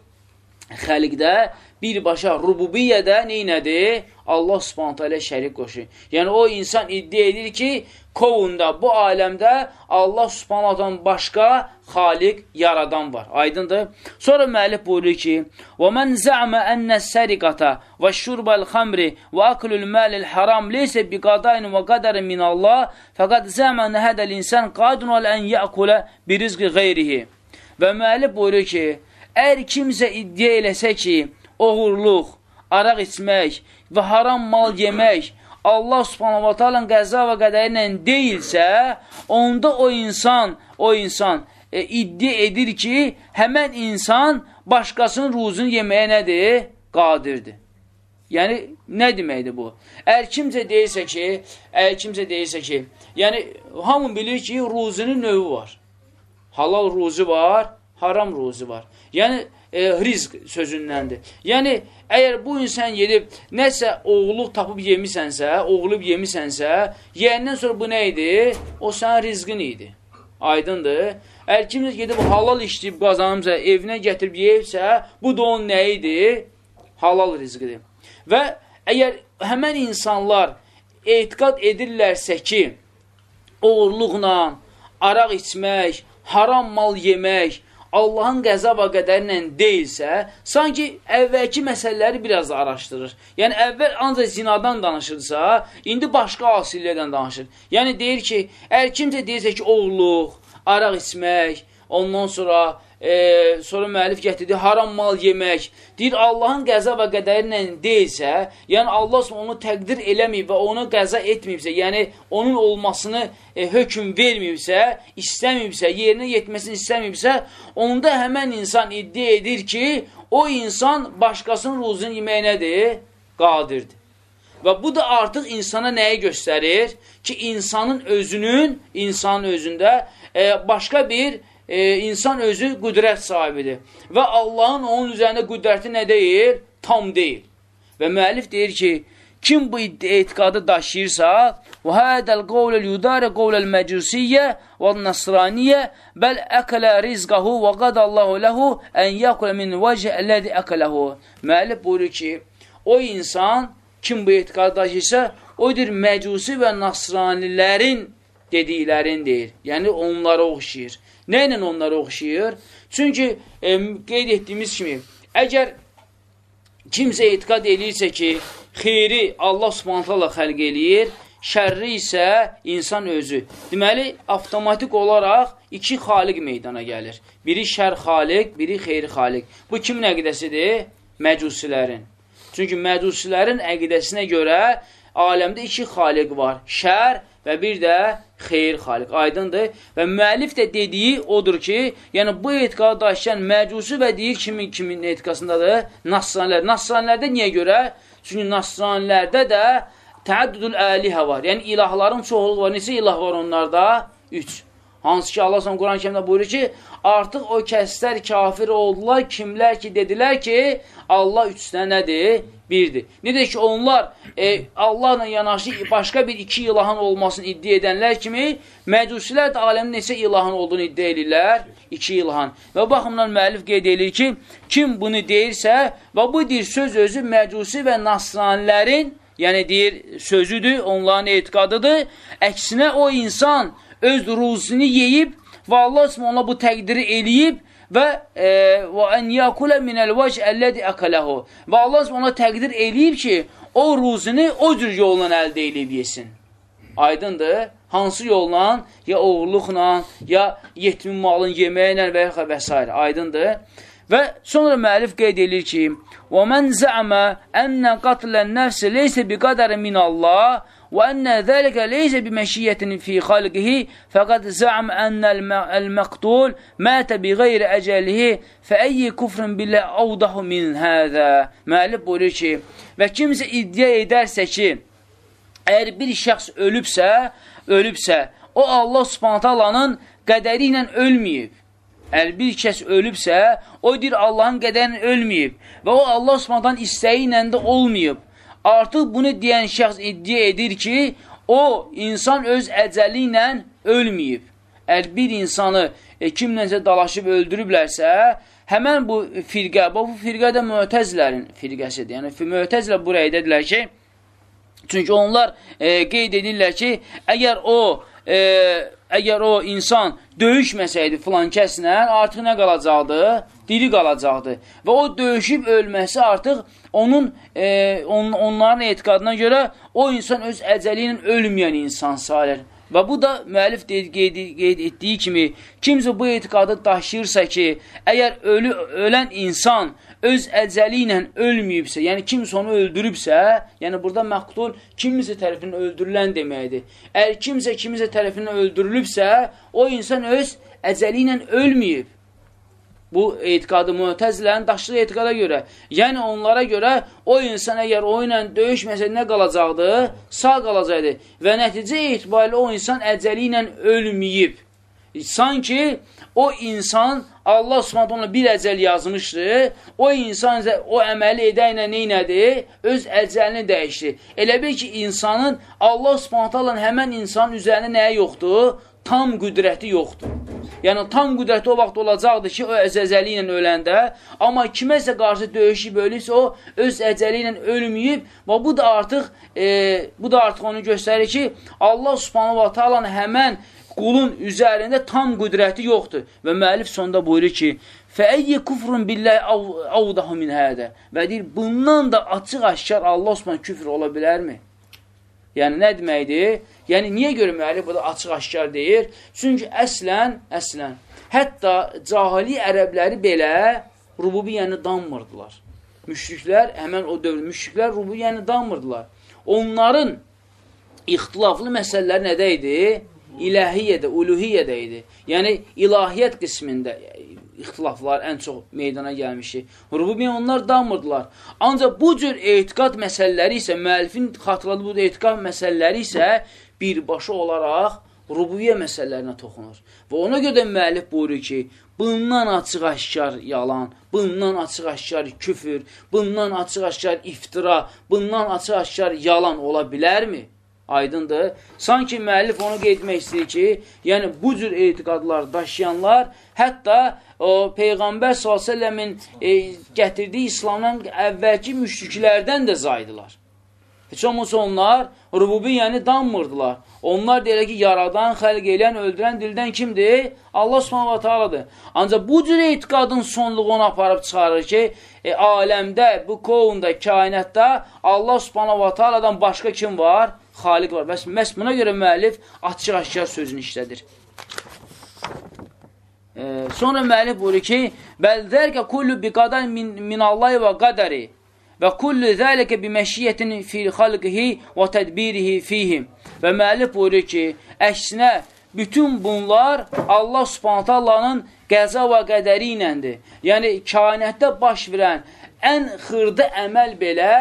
xəliqdə birbaşa rububiyyədə neynədir? Allah subhanətə ilə şərik qoşur. Yəni, o insan iddia edir ki, kovunda, bu aləmdə Allah subhanətən başqa xaliq, yaradan var. Aydındır? Sonra müəllif buyurur ki, وَمَنْ زَعْمَ أَنَّ السَّرِقَةَ وَالشُّرْبَ الْخَمْرِ وَأَكْلُ الْمَالِ الْحَرَامِ لَيْسَ بِقَضَيْنِ وَقَدَرٍ مِنَ اللّٰهِ فَقَدْ زَعْمَ أَنَّ هَذَا الْإِنسَانِ قَادٌ وَلَأَنْ يَأْكُلَ بِرِزْقِ غَيْرِهِ Və müəllif buyurur ki, əgər kimsə iddia eləsə ki, oğurluq, araq içmək və haram mal yemək Allah subhanahu wa ta'ala qəza və qədəri ilə deyilsə, onda o insan, o insan e, iddia edir ki, həmən insan başqasının ruzunu yeməyə nədir? Qadirdir. Yəni, nə deməkdir bu? Əgər kimsə deyirsə ki, əgər kimsə deyirsə ki, yəni, hamı bilir ki, ruzunun növü var. Halal ruzu var, haram ruzu var. Yəni, e, rizq sözündəndir. Yəni, əgər bu insan gedib nəsə oğluq tapıb yemisənsə, oğlub yemisənsə, yeyəndən sonra bu nə idi? O sənin rizqin idi. Aydındır. Əgər kimsə gedib halal işləyib qazanımsa, evinə gətirib yeyibsə, bu da onun nə idi? Halal rizqidir. Və əgər həmən insanlar etiqad edirlərsə ki, oğurluqla, araq içmək, haram mal yemək, Allahın qəza və qədəri deyilsə, sanki əvvəlki məsələləri biraz araşdırır. Yəni, əvvəl ancaq zinadan danışırsa, indi başqa asillərdən danışır. Yəni, deyir ki, əgər kimsə deyirsə ki, oğluq, araq içmək, ondan sonra e, sonra müəllif gətirdi, haram mal yemək. Deyir, Allahın qəza və qədəri ilə deyilsə, yəni Allah onu təqdir eləməyib və onu qəza etməyibsə, yəni onun olmasını e, hökm verməyibsə, istəməyibsə, yerinə yetməsini istəməyibsə, onda həmən insan iddia edir ki, o insan başqasının ruzunu yemək nədir? Qadirdir. Və bu da artıq insana nəyi göstərir? Ki, insanın özünün, insanın özündə e, başqa bir e, insan özü qüdrət sahibidir. Və Allahın onun üzərində qüdrəti nə deyil? Tam deyil. Və müəllif deyir ki, kim bu etiqadı daşıyırsa, və hədəl qovləl yudarə qovləl məcusiyyə və nasraniyyə bəl əkələ rizqahu və qadallahu ləhu ən yəkulə min vəcə əllədi əkələhu. Müəllif buyurur ki, o insan, kim bu etiqadı daşıysa, odur məcusi və nasranilərin dediklərin deyir. Yəni, onlara oxşayır. Nə ilə onlara oxşayır? Çünki e, qeyd etdiyimiz kimi, əgər kimsə etiqad edirsə ki, xeyri Allah subhanətələ xəlq eləyir, şərri isə insan özü. Deməli, avtomatik olaraq iki xaliq meydana gəlir. Biri şər xaliq, biri xeyri xaliq. Bu kimin əqidəsidir? Məcusilərin. Çünki məcusilərin əqidəsinə görə aləmdə iki xaliq var. Şər və bir də xeyir xaliq. Aydındır. Və müəllif də dediyi odur ki, yəni bu etiqadı daşıyan məcusi və deyir kimin kimin etiqasındadır? Nasranilər. Nasranilərdə niyə görə? Çünki nasranilərdə də təəddüdül əlihə var. Yəni, ilahların çoxluğu var. Neçə ilah var onlarda? Üç. Hansı ki, Allah s.ə. Quran-ı kəmdə buyurur ki, artıq o kəslər kafir oldular, kimlər ki, dedilər ki, Allah üçsünə nədir? Birdir. Necə ki, onlar e, Allahla yanaşı başqa bir iki ilahın olmasını iddia edənlər kimi, məcusilər də aləmin neçə ilahın olduğunu iddia edirlər? İki ilahın. Və baxımdan müəllif qeyd edir ki, kim bunu deyirsə, və bu deyir söz özü məcusi və nasranilərin yəni deyir, sözüdür, onların etiqadıdır. Əksinə o insan öz ruzisini yeyib və Allah Subhanahu ona bu təqdiri eləyib və e, və en yakula min elvaj allazi akalahu. Və Allah ona təqdir eləyib ki, o ruzini o cür yolla əldə eləyib yesin. Aydındır? Hansı yolla? Ya oğurluqla, ya yetimin malın yeməklə və ya və s. Aydındır? Və sonra müəllif qeyd edir ki, "Və men zəmə enne qatlan nəfsi leysə bi qadari min Allah" Və ənə zəlikə leysə bi məşiyyətinin fi xalqihi fəqəd zəm ənəl məqtul mətə bi qeyri əcəlihi fə əyyi kufrun bilə avdahu min həzə. Müəllif buyurur ki, və kimsə iddia edərsə ki, əgər bir şəxs ölübsə, ölübsə, o Allah subhantalanın qədəri ilə ölməyib. Əl bir kəs ölübsə, o deyir Allahın qədəri ilə ölməyib və o Allah subhantan istəyi ilə də olmayıb. Artıq bunu deyən şəxs iddia edir ki, o insan öz əcəli ilə ölməyib. Əgər bir insanı e, kimlənsə dalaşıb öldürüblərsə, həmən bu firqə, bu firqə də müətəzlərin firqəsidir. Yəni, müətəzlə bu rəydədirlər ki, çünki onlar e, qeyd edirlər ki, əgər o e, əgər o insan döyüşməsəydi filan kəslə, artıq nə qalacaqdı? Diri qalacaqdı. Və o döyüşüb ölməsi artıq onun e, on, onların etiqadına görə o insan öz əcəli ilə ölməyən insan sayılır. Və bu da müəllif qeyd, qeyd etdiyi kimi, kimsə bu etiqadı daşıyırsa ki, əgər ölü, ölən insan öz əcəli ilə ölməyibsə, yəni kimsə onu öldürübsə, yəni burada məqtul kimsə tərəfindən öldürülən deməkdir. Əgər kimsə kimsə tərəfindən öldürülübsə, o insan öz əcəli ilə ölməyib. Bu etiqadı mütəzilərin daşıdığı etiqada görə. Yəni onlara görə o insan əgər o ilə döyüşməsə nə qalacaqdı? Sağ qalacaqdı. Və nəticə etibarilə o insan əcəli ilə ölməyib. Sanki o insan Allah Subhanahu ona bir əcəl yazmışdı. O insan o əməli edəklə nə elədi? Öz əcəlini dəyişdi. Elə bil ki, insanın Allah Subhanahu həmən insanın üzərində nəyə yoxdur? Tam qüdrəti yoxdur. Yəni, tam qüdrəti o vaxt olacaqdır ki, o öz əcəli ilə öləndə, amma kiməsə qarşı döyüşüb ölübsə, o öz əcəli ilə ölməyib və bu da artıq e, bu da artıq onu göstərir ki, Allah subhanahu wa ta'ala həmən qulun üzərində tam qüdrəti yoxdur. Və müəllif sonda buyurur ki, Fəəyyə kufrun billəhi avdahu min hədə. Və deyir, bundan da açıq-aşkar Allah Osman küfr ola bilərmi? Yəni, nə deməkdir? Yəni, niyə görə müəllif burada açıq-aşkar deyir? Çünki əslən, əslən, hətta cahili ərəbləri belə rububiyyəni danmırdılar. Müşriklər, həmən o dövr, müşriklər rububiyyəni danmırdılar. Onların ixtilaflı məsələləri nədə idi? ilahiyyədə, uluhiyyədə idi. Yəni, ilahiyyət qismində ixtilaflar ən çox meydana gəlmişi. Rububiyyə onlar damırdılar. Ancaq bu cür etiqad məsələləri isə, müəllifin xatırladığı bu etiqad məsələləri isə birbaşa olaraq rububiyyə məsələlərinə toxunur. Və ona görə də müəllif buyurur ki, bundan açıq-aşkar yalan, bundan açıq-aşkar küfür, bundan açıq-aşkar iftira, bundan açıq-aşkar yalan ola bilərmi? Aydındır. Sanki müəllif onu qeyd etmək istəyir ki, yəni bu cür etiqadlar daşıyanlar hətta o Peyğəmbər s.ə.v-in e, gətirdiyi İslamdan əvvəlki müşriklərdən də zaydılar. Heç olmasa onlar rububiyyəni danmırdılar. Onlar deyirlər ki, yaradan, xəlq eləyən, öldürən dildən kimdir? Allah subhanahu wa ta'aladır. Ancaq bu cür etiqadın sonluğu onu aparıb çıxarır ki, e, aləmdə, bu kovunda, kainətdə Allah subhanahu wa ta'aladan başqa kim var? Xaliq var. Bəs məhz buna görə müəllif açıq-aşkar sözünü işlədir. E, sonra müəllif buyurur ki, Bəldərkə kullu bi qadar min, minallahi və qədəri və kullu zəlikə bi məşiyyətin fi xalqihi və tədbirihi fihim. Və müəllif buyurur ki, əksinə bütün bunlar Allah subhanətə Allahın qəza və qədəri iləndir. Yəni, kainətdə baş verən ən xırda əməl belə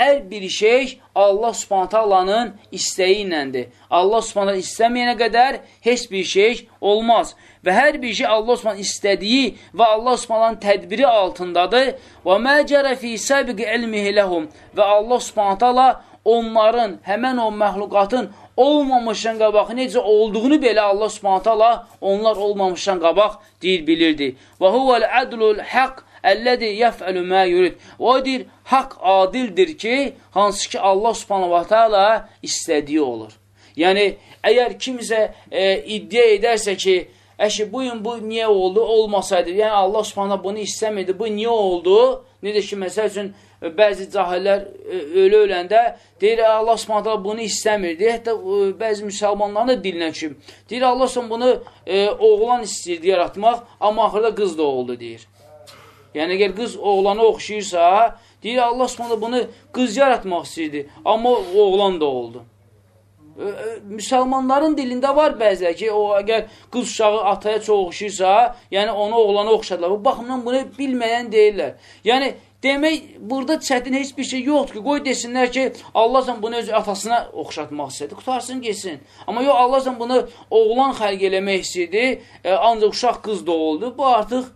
hər bir şey Allah subhanətə Allahın istəyi iləndir. Allah subhanətə istəməyənə qədər heç bir şey olmaz. Və hər bir şey Allah subhanətə istədiyi və Allah subhanətənin tədbiri altındadır. Və məcərə fi səbiq ilmihi ləhum və Allah subhanətə Allah onların, həmən o məxluqatın olmamışdan qabaq necə olduğunu belə Allah subhanətə Allah onlar olmamışdan qabaq deyir, bilirdi. Və huvəl ədlul haqq Əlləzi yəfəlu mə yurid. O deyir, haqq adildir ki, hansı ki Allah subhanahu wa ta'ala istədiyi olur. Yəni, əgər kimsə e, iddia edərsə ki, əşi, bu gün bu niyə oldu, olmasaydı, yəni Allah subhanahu bunu istəmirdi, bu niyə oldu? Necə ki, məsəl üçün, bəzi cahillər e, ölü öləndə deyir, Allah subhanahu bunu istəmirdi. Hətta e, bəzi müsəlmanların da dilinə düşüb. Deyir, Allah subhanahu bunu e, oğlan istəyirdi yaratmaq, amma axırda qız da oldu, deyir. Yəni, əgər qız oğlana oxşayırsa, deyir, Allah s.ə. bunu qız yaratmaq istəyirdi, amma oğlan da oldu. Müsəlmanların dilində var bəzilər ki, o əgər qız uşağı ataya çox oxşayırsa, yəni onu oğlana oxşadılar. Bu baxımdan bunu bilməyən deyirlər. Yəni, demək, burada çətin heç bir şey yoxdur ki, qoy desinlər ki, Allah sən bunu öz atasına oxşatmaq istədi, qutarsın, geçsin. Amma yox, Allah sən bunu oğlan xərq eləmək istəyirdi, e, ancaq uşaq qız da oldu. Bu artıq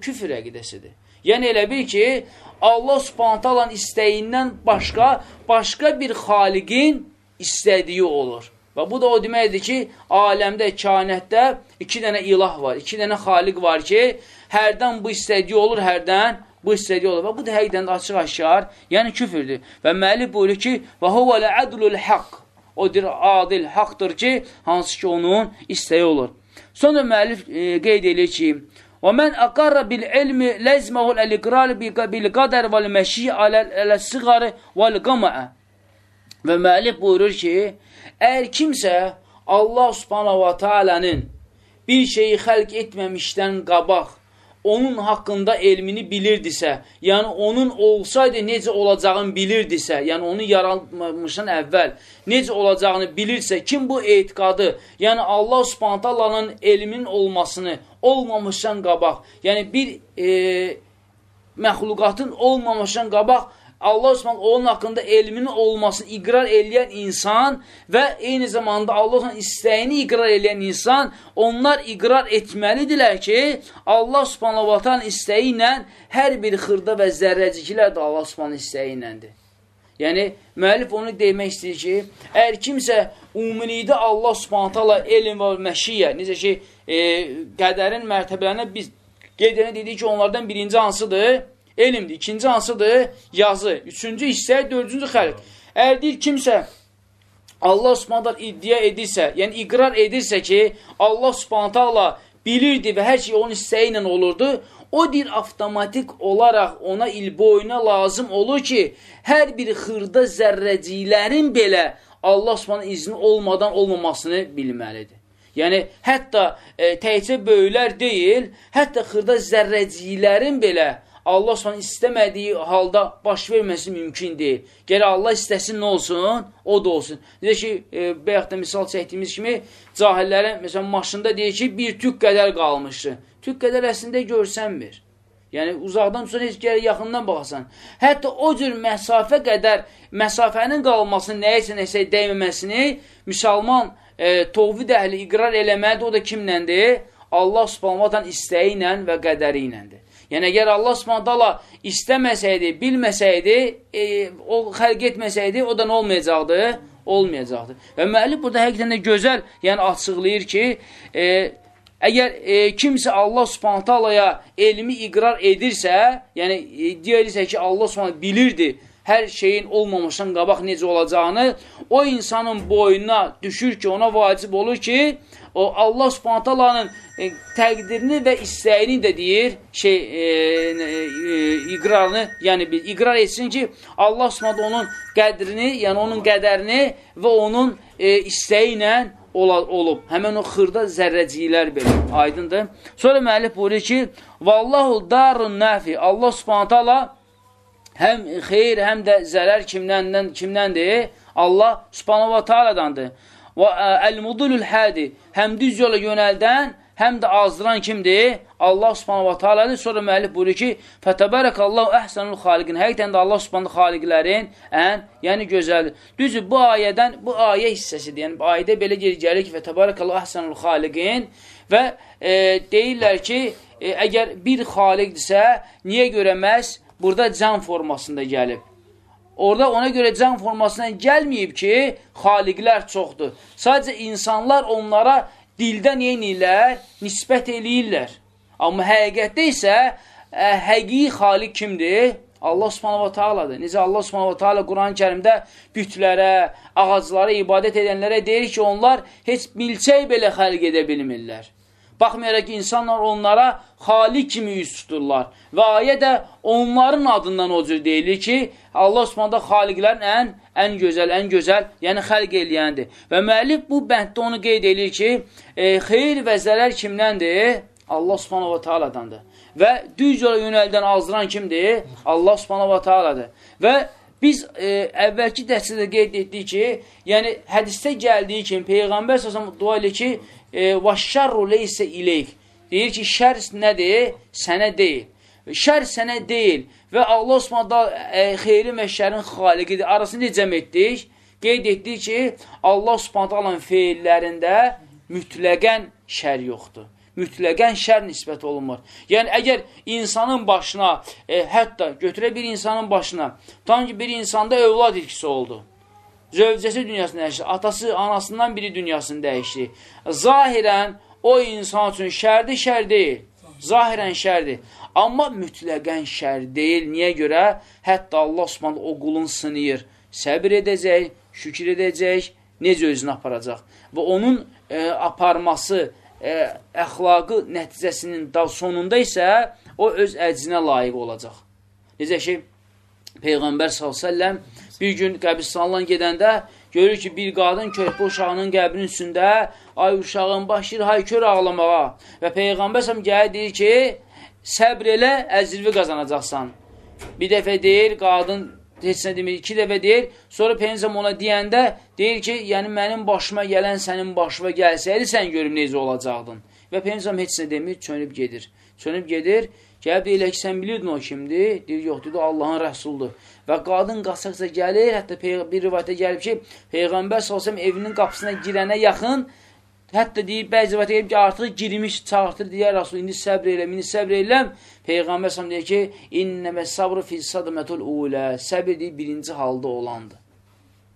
küfür əqidəsidir. Yəni elə bil ki, Allah subhantalan istəyindən başqa, başqa bir xaliqin istədiyi olur. Və bu da o deməkdir ki, aləmdə, kainətdə iki dənə ilah var, iki dənə xaliq var ki, hərdən bu istədiyi olur, hərdən bu istədiyi olur. Və bu da həqiqdən də açıq aşkar, yəni küfürdür. Və müəllif buyurur ki, və huvələ ədlul haqq. O dir, adil, haqdır ki, hansı ki, onun istəyi olur. Sonra müəllif e, qeyd edir ki, Və mən aqarra bil ilmi ləzməhul əl-iqrar bil qadər vəl məşi aləl-siqarı vəl-qamaə. Və müəllif buyurur ki, əgər kimsə Allah subhanahu wa ta'alənin bir şeyi xəlq etməmişdən qabaq onun haqqında elmini bilirdisə, yəni onun olsaydı necə olacağını bilirdisə, yəni onu yaratmışdan əvvəl necə olacağını bilirsə, kim bu etiqadı, yəni Allah subhantallanın elminin olmasını olmamışdan qabaq, yəni bir e, məxluqatın olmamışdan qabaq Allah Osman onun haqqında elminin olmasını iqrar eləyən insan və eyni zamanda Allahın istəyini iqrar eləyən insan, onlar iqrar etməlidirlər ki, Allah wa ta'ın istəyi ilə hər bir xırda və zərrəciklər də Allah Subhanahu istəyi iləndir. Yəni, müəllif onu demək istəyir ki, əgər kimsə ümumilikdə Allah Subhanahu ta'ala elm və məşiyyə, necə ki, e, qədərin mərtəbələrinə biz edək dedik ki, onlardan birinci hansıdır? Elmdir. İkinci hansıdır? Yazı. Üçüncü hissə, dördüncü xəlq. Əgər deyir kimsə Allah subhanətə iddia edirsə, yəni iqrar edirsə ki, Allah subhanətə bilirdi və hər şey onun istəyi ilə olurdu, o deyir avtomatik olaraq ona ilboyuna lazım olur ki, hər bir xırda zərrəciklərin belə Allah subhanə izni olmadan olmamasını bilməlidir. Yəni, hətta e, təkcə böyüklər deyil, hətta xırda zərrəciklərin belə Allah Subhanahu istəmədiyi halda baş verməsi mümkün deyil. Gərək Allah istəsin nə olsun, o da olsun. Necə ki, e, bayaq da misal çəkdiyimiz kimi, cahillərin, məsələn, maşında deyir ki, bir tük qədər qalmışdır. Tük qədər əslində görsənmir. Yəni, uzaqdan tutsan, heç gərək yaxından baxasan. Hətta o cür məsafə qədər, məsafənin qalmasını, nəyəsə nəsə dəyməməsini müsəlman e, tovvid əhli iqrar eləməlidir. O da kimləndir? Allah subhanətən istəyi ilə və qədəri iləndir. Yəni, əgər Allah subhanətələ istəməsəydi, bilməsəydi, e, o xəlq etməsəydi, o da nə olmayacaqdı? olmayacaqdır. Və müəllif burada həqiqətən də gözəl, yəni açıqlayır ki, e, əgər e, kimsə Allah subhanət alaya elmi iqrar edirsə, yəni e, deyirsə ki, Allah subhanət bilirdi, hər şeyin olmamışdan qabaq necə olacağını, o insanın boynuna düşür ki, ona vacib olur ki, o Allah subhantalanın e, təqdirini və istəyini də deyir, şey, e, e, iqrarını, yəni bir iqrar etsin ki, Allah subhantalı onun qədrini, yəni onun qədərini və onun e, istəyi ilə olub. Həmən o xırda zərrəciklər belə, aydındır. Sonra müəllif buyurur ki, Vallahu darun nəfi, Allah subhanətələ həm xeyr, həm də zərər kimləndən, kimdəndir? Allah subhanətə teala'dandır. Və əl-mudulul hədi, həm düz yola yönəldən, həm də azdıran kimdir? Allah subhanahu wa ta'aladır. Sonra müəllif buyurur ki, Fətəbərəkallahu əhsənul xaliqin. Həqiqətən də Allah subhanahu xaliqlərin ən, yəni gözəldir. Düzdür, bu ayədən, bu ayə hissəsidir. Yəni, bu ayədə belə gəlir ki, Fətəbərəkallahu əhsənul xaliqin və e, deyirlər ki, e, əgər bir xaliqdirsə, niyə görə məhz burada can formasında gəlib? Orada ona görə can formasından gəlməyib ki, xaliqlər çoxdur. Sadəcə insanlar onlara dildə neyinirlər? Nisbət eləyirlər. Amma həqiqətdə isə ə, həqiqi xaliq kimdir? Allah subhanahu wa ta'aladır. Necə Allah subhanahu wa ta'ala Quran-ı kərimdə bütlərə, ağaclara ibadət edənlərə deyir ki, onlar heç milçək belə xəlq edə bilmirlər. Baxmayaraq ki, insanlar onlara xalik kimi yüz tuturlar. Və ayə də onların adından o cür deyilir ki, Allah Osmanlıda xaliqlərin ən, ən gözəl, ən gözəl, yəni xəlq eləyəndir. Və müəllif bu bənddə onu qeyd edir ki, e, xeyr və zərər kimdəndir? Allah subhanahu wa ta'aladandır. Və düz yola yönəldən azdıran kimdir? Allah subhanahu wa ta'aladır. Və biz e, əvvəlki dərsdə qeyd etdik ki, yəni hədisdə gəldiyi kimi Peyğəmbər səsəm dua edir ki, və şərru leysə ileyk. Deyir ki, şər nədir? Sənə deyil. Şər sənə deyil. Və Allah Osmanlı e, xeyri və şərin xaliqidir. Arasını cəm etdik. Qeyd etdik ki, Allah Osmanlı feillərində mütləqən şər yoxdur. Mütləqən şər nisbət olunmur. Yəni, əgər insanın başına, e, hətta götürə bir insanın başına, tam ki, bir insanda övlad ilkisi oldu zövcəsi dünyasını dəyişdi, atası, anasından biri dünyasını dəyişdi. Zahirən o insan üçün şərdir, şər deyil. Zahirən şərdir. Amma mütləqən şər deyil. Niyə görə? Hətta Allah Osmanlı o qulun sınıyır. Səbir edəcək, şükür edəcək, necə özünü aparacaq. Və onun e, aparması, e, əxlaqı nəticəsinin da sonunda isə o öz əczinə layiq olacaq. Necə ki, Peyğəmbər s.ə.v Bir gün qəbristanlıqla gedəndə görür ki, bir qadın körpə uşağının qəbrinin üstündə ay uşağın başlayır haykör ağlamağa və Peyğəmbər səhəm gəlir deyir ki, səbr elə, əzirvi qazanacaqsan. Bir dəfə deyir, qadın heç nə demir, iki dəfə deyir, sonra Peyğəmbər ona deyəndə deyir ki, yəni mənim başıma gələn sənin başıma gəlsəydi, sən görüm necə olacaqdın. Və Peyğəmbər heç nə demir, çönüb gedir. Çönüb gedir, Gəlib deyirlər ki, sən bilirdin o kimdir? Deyir, yox, dedi, Allahın rəsuldur. Və qadın qaçaqsa gəlir, hətta bir rivayətə gəlib ki, Peyğəmbər s.ə.v evinin qapısına girənə yaxın, hətta deyir, bəzi rivayətə gəlib ki, artıq girmiş, çağırtır, deyər Rasul, indi səbr eləm, indi səbr eləm. Peyğəmbər s.ə.v deyir ki, innəmə sabrı fil sadmətul ulə, səbir deyir, birinci halda olandır.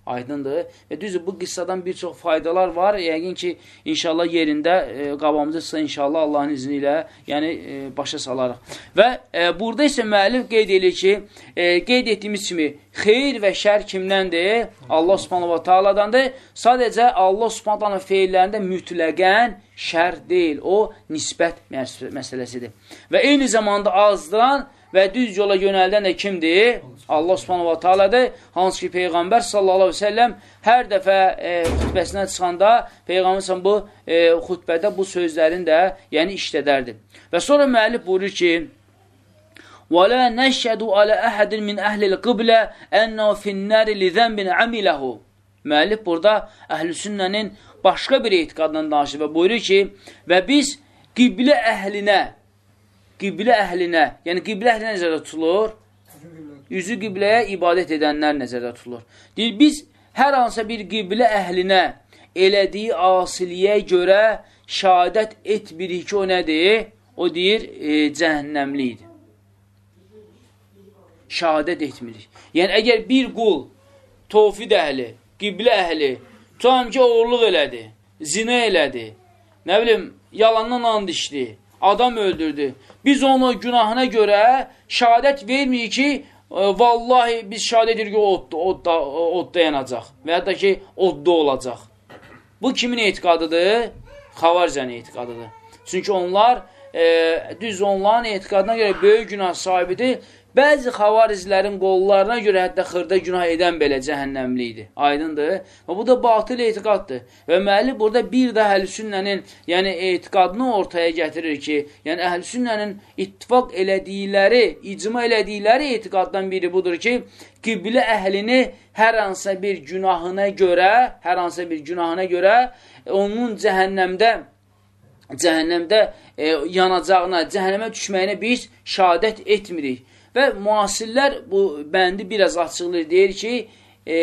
Aydındır. Və düzdür, bu qıssadan bir çox faydalar var. Yəqin ki, inşallah yerində e, qabağımızdırsa, inşallah Allahın izni ilə yəni, e, başa salarıq. Və e, burada isə müəllif qeyd edir ki, e, qeyd etdiyimiz kimi, xeyir və şər kimdəndir? Allah subhanahu wa ta'aladandır. Sadəcə Allah subhanahu wa feillərində mütləqən şər deyil. O, nisbət məsələsidir. Və eyni zamanda azdıran və düz yola yönəldən də kimdir? Allah subhanahu wa ta'aladır. Hansı ki, Peyğəmbər sallallahu aleyhi ve selləm hər dəfə e, xütbəsinə çıxanda Peyğəmbər bu e, xütbədə bu sözlərin də yəni işlədərdi. Və sonra müəllif buyurur ki, وَلَا نَشْهَدُ عَلَى أَحَدٍ مِنْ أَهْلِ الْقِبْلَ أَنَّهُ فِي النَّارِ لِذَنْبٍ عَمِلَهُ Müəllif burada əhl-i sünnənin başqa bir etiqadından danışır və buyurur ki, və biz qiblə əhlinə qiblə əhlinə, yəni qiblə əhlinə nəzərdə tutulur? Üzü qibləyə ibadət edənlər nəzərdə tutulur. Deyir, biz hər hansısa bir qiblə əhlinə elədiyi asiliyə görə şəhadət etmirik ki, o nədir? O deyir, e, cəhənnəmli idi. Şəhadət etmirik. Yəni, əgər bir qul tovfid əhli, qiblə əhli, tutam ki, oğurluq elədi, zinə elədi, nə bilim, yalandan and içdi, adam öldürdü. Biz onu günahına görə şəhadət verməyik ki, e, vallahi biz şəhadət edirik ki, odda, odda, odda yanacaq və da ki, odda olacaq. Bu kimin etiqadıdır? Xavarcənin etiqadıdır. Çünki onlar, e, düz onların etiqadına görə böyük günah sahibidir. Bəzi xavarizlərin qollarına görə hətta xırda günah edən belə cəhənnəmli idi. Aydındır. Və bu da batıl etiqaddır. Və müəllif burada bir də əhl-sünnənin, yəni etiqadını ortaya gətirir ki, yəni əhl-sünnənin ittifaq elədikləri, icma elədikləri etiqaddan biri budur ki, qiblə əhlini hər hansısa bir günahına görə, hər hansısa bir günahına görə onun cəhənnəmdə cəhənnəmdə e, yanacağına, cəhənnəmə düşməyinə biz şəhadət etmirik. Və müasirlər bu bəndi biraz açıqlayır. Deyir ki, e,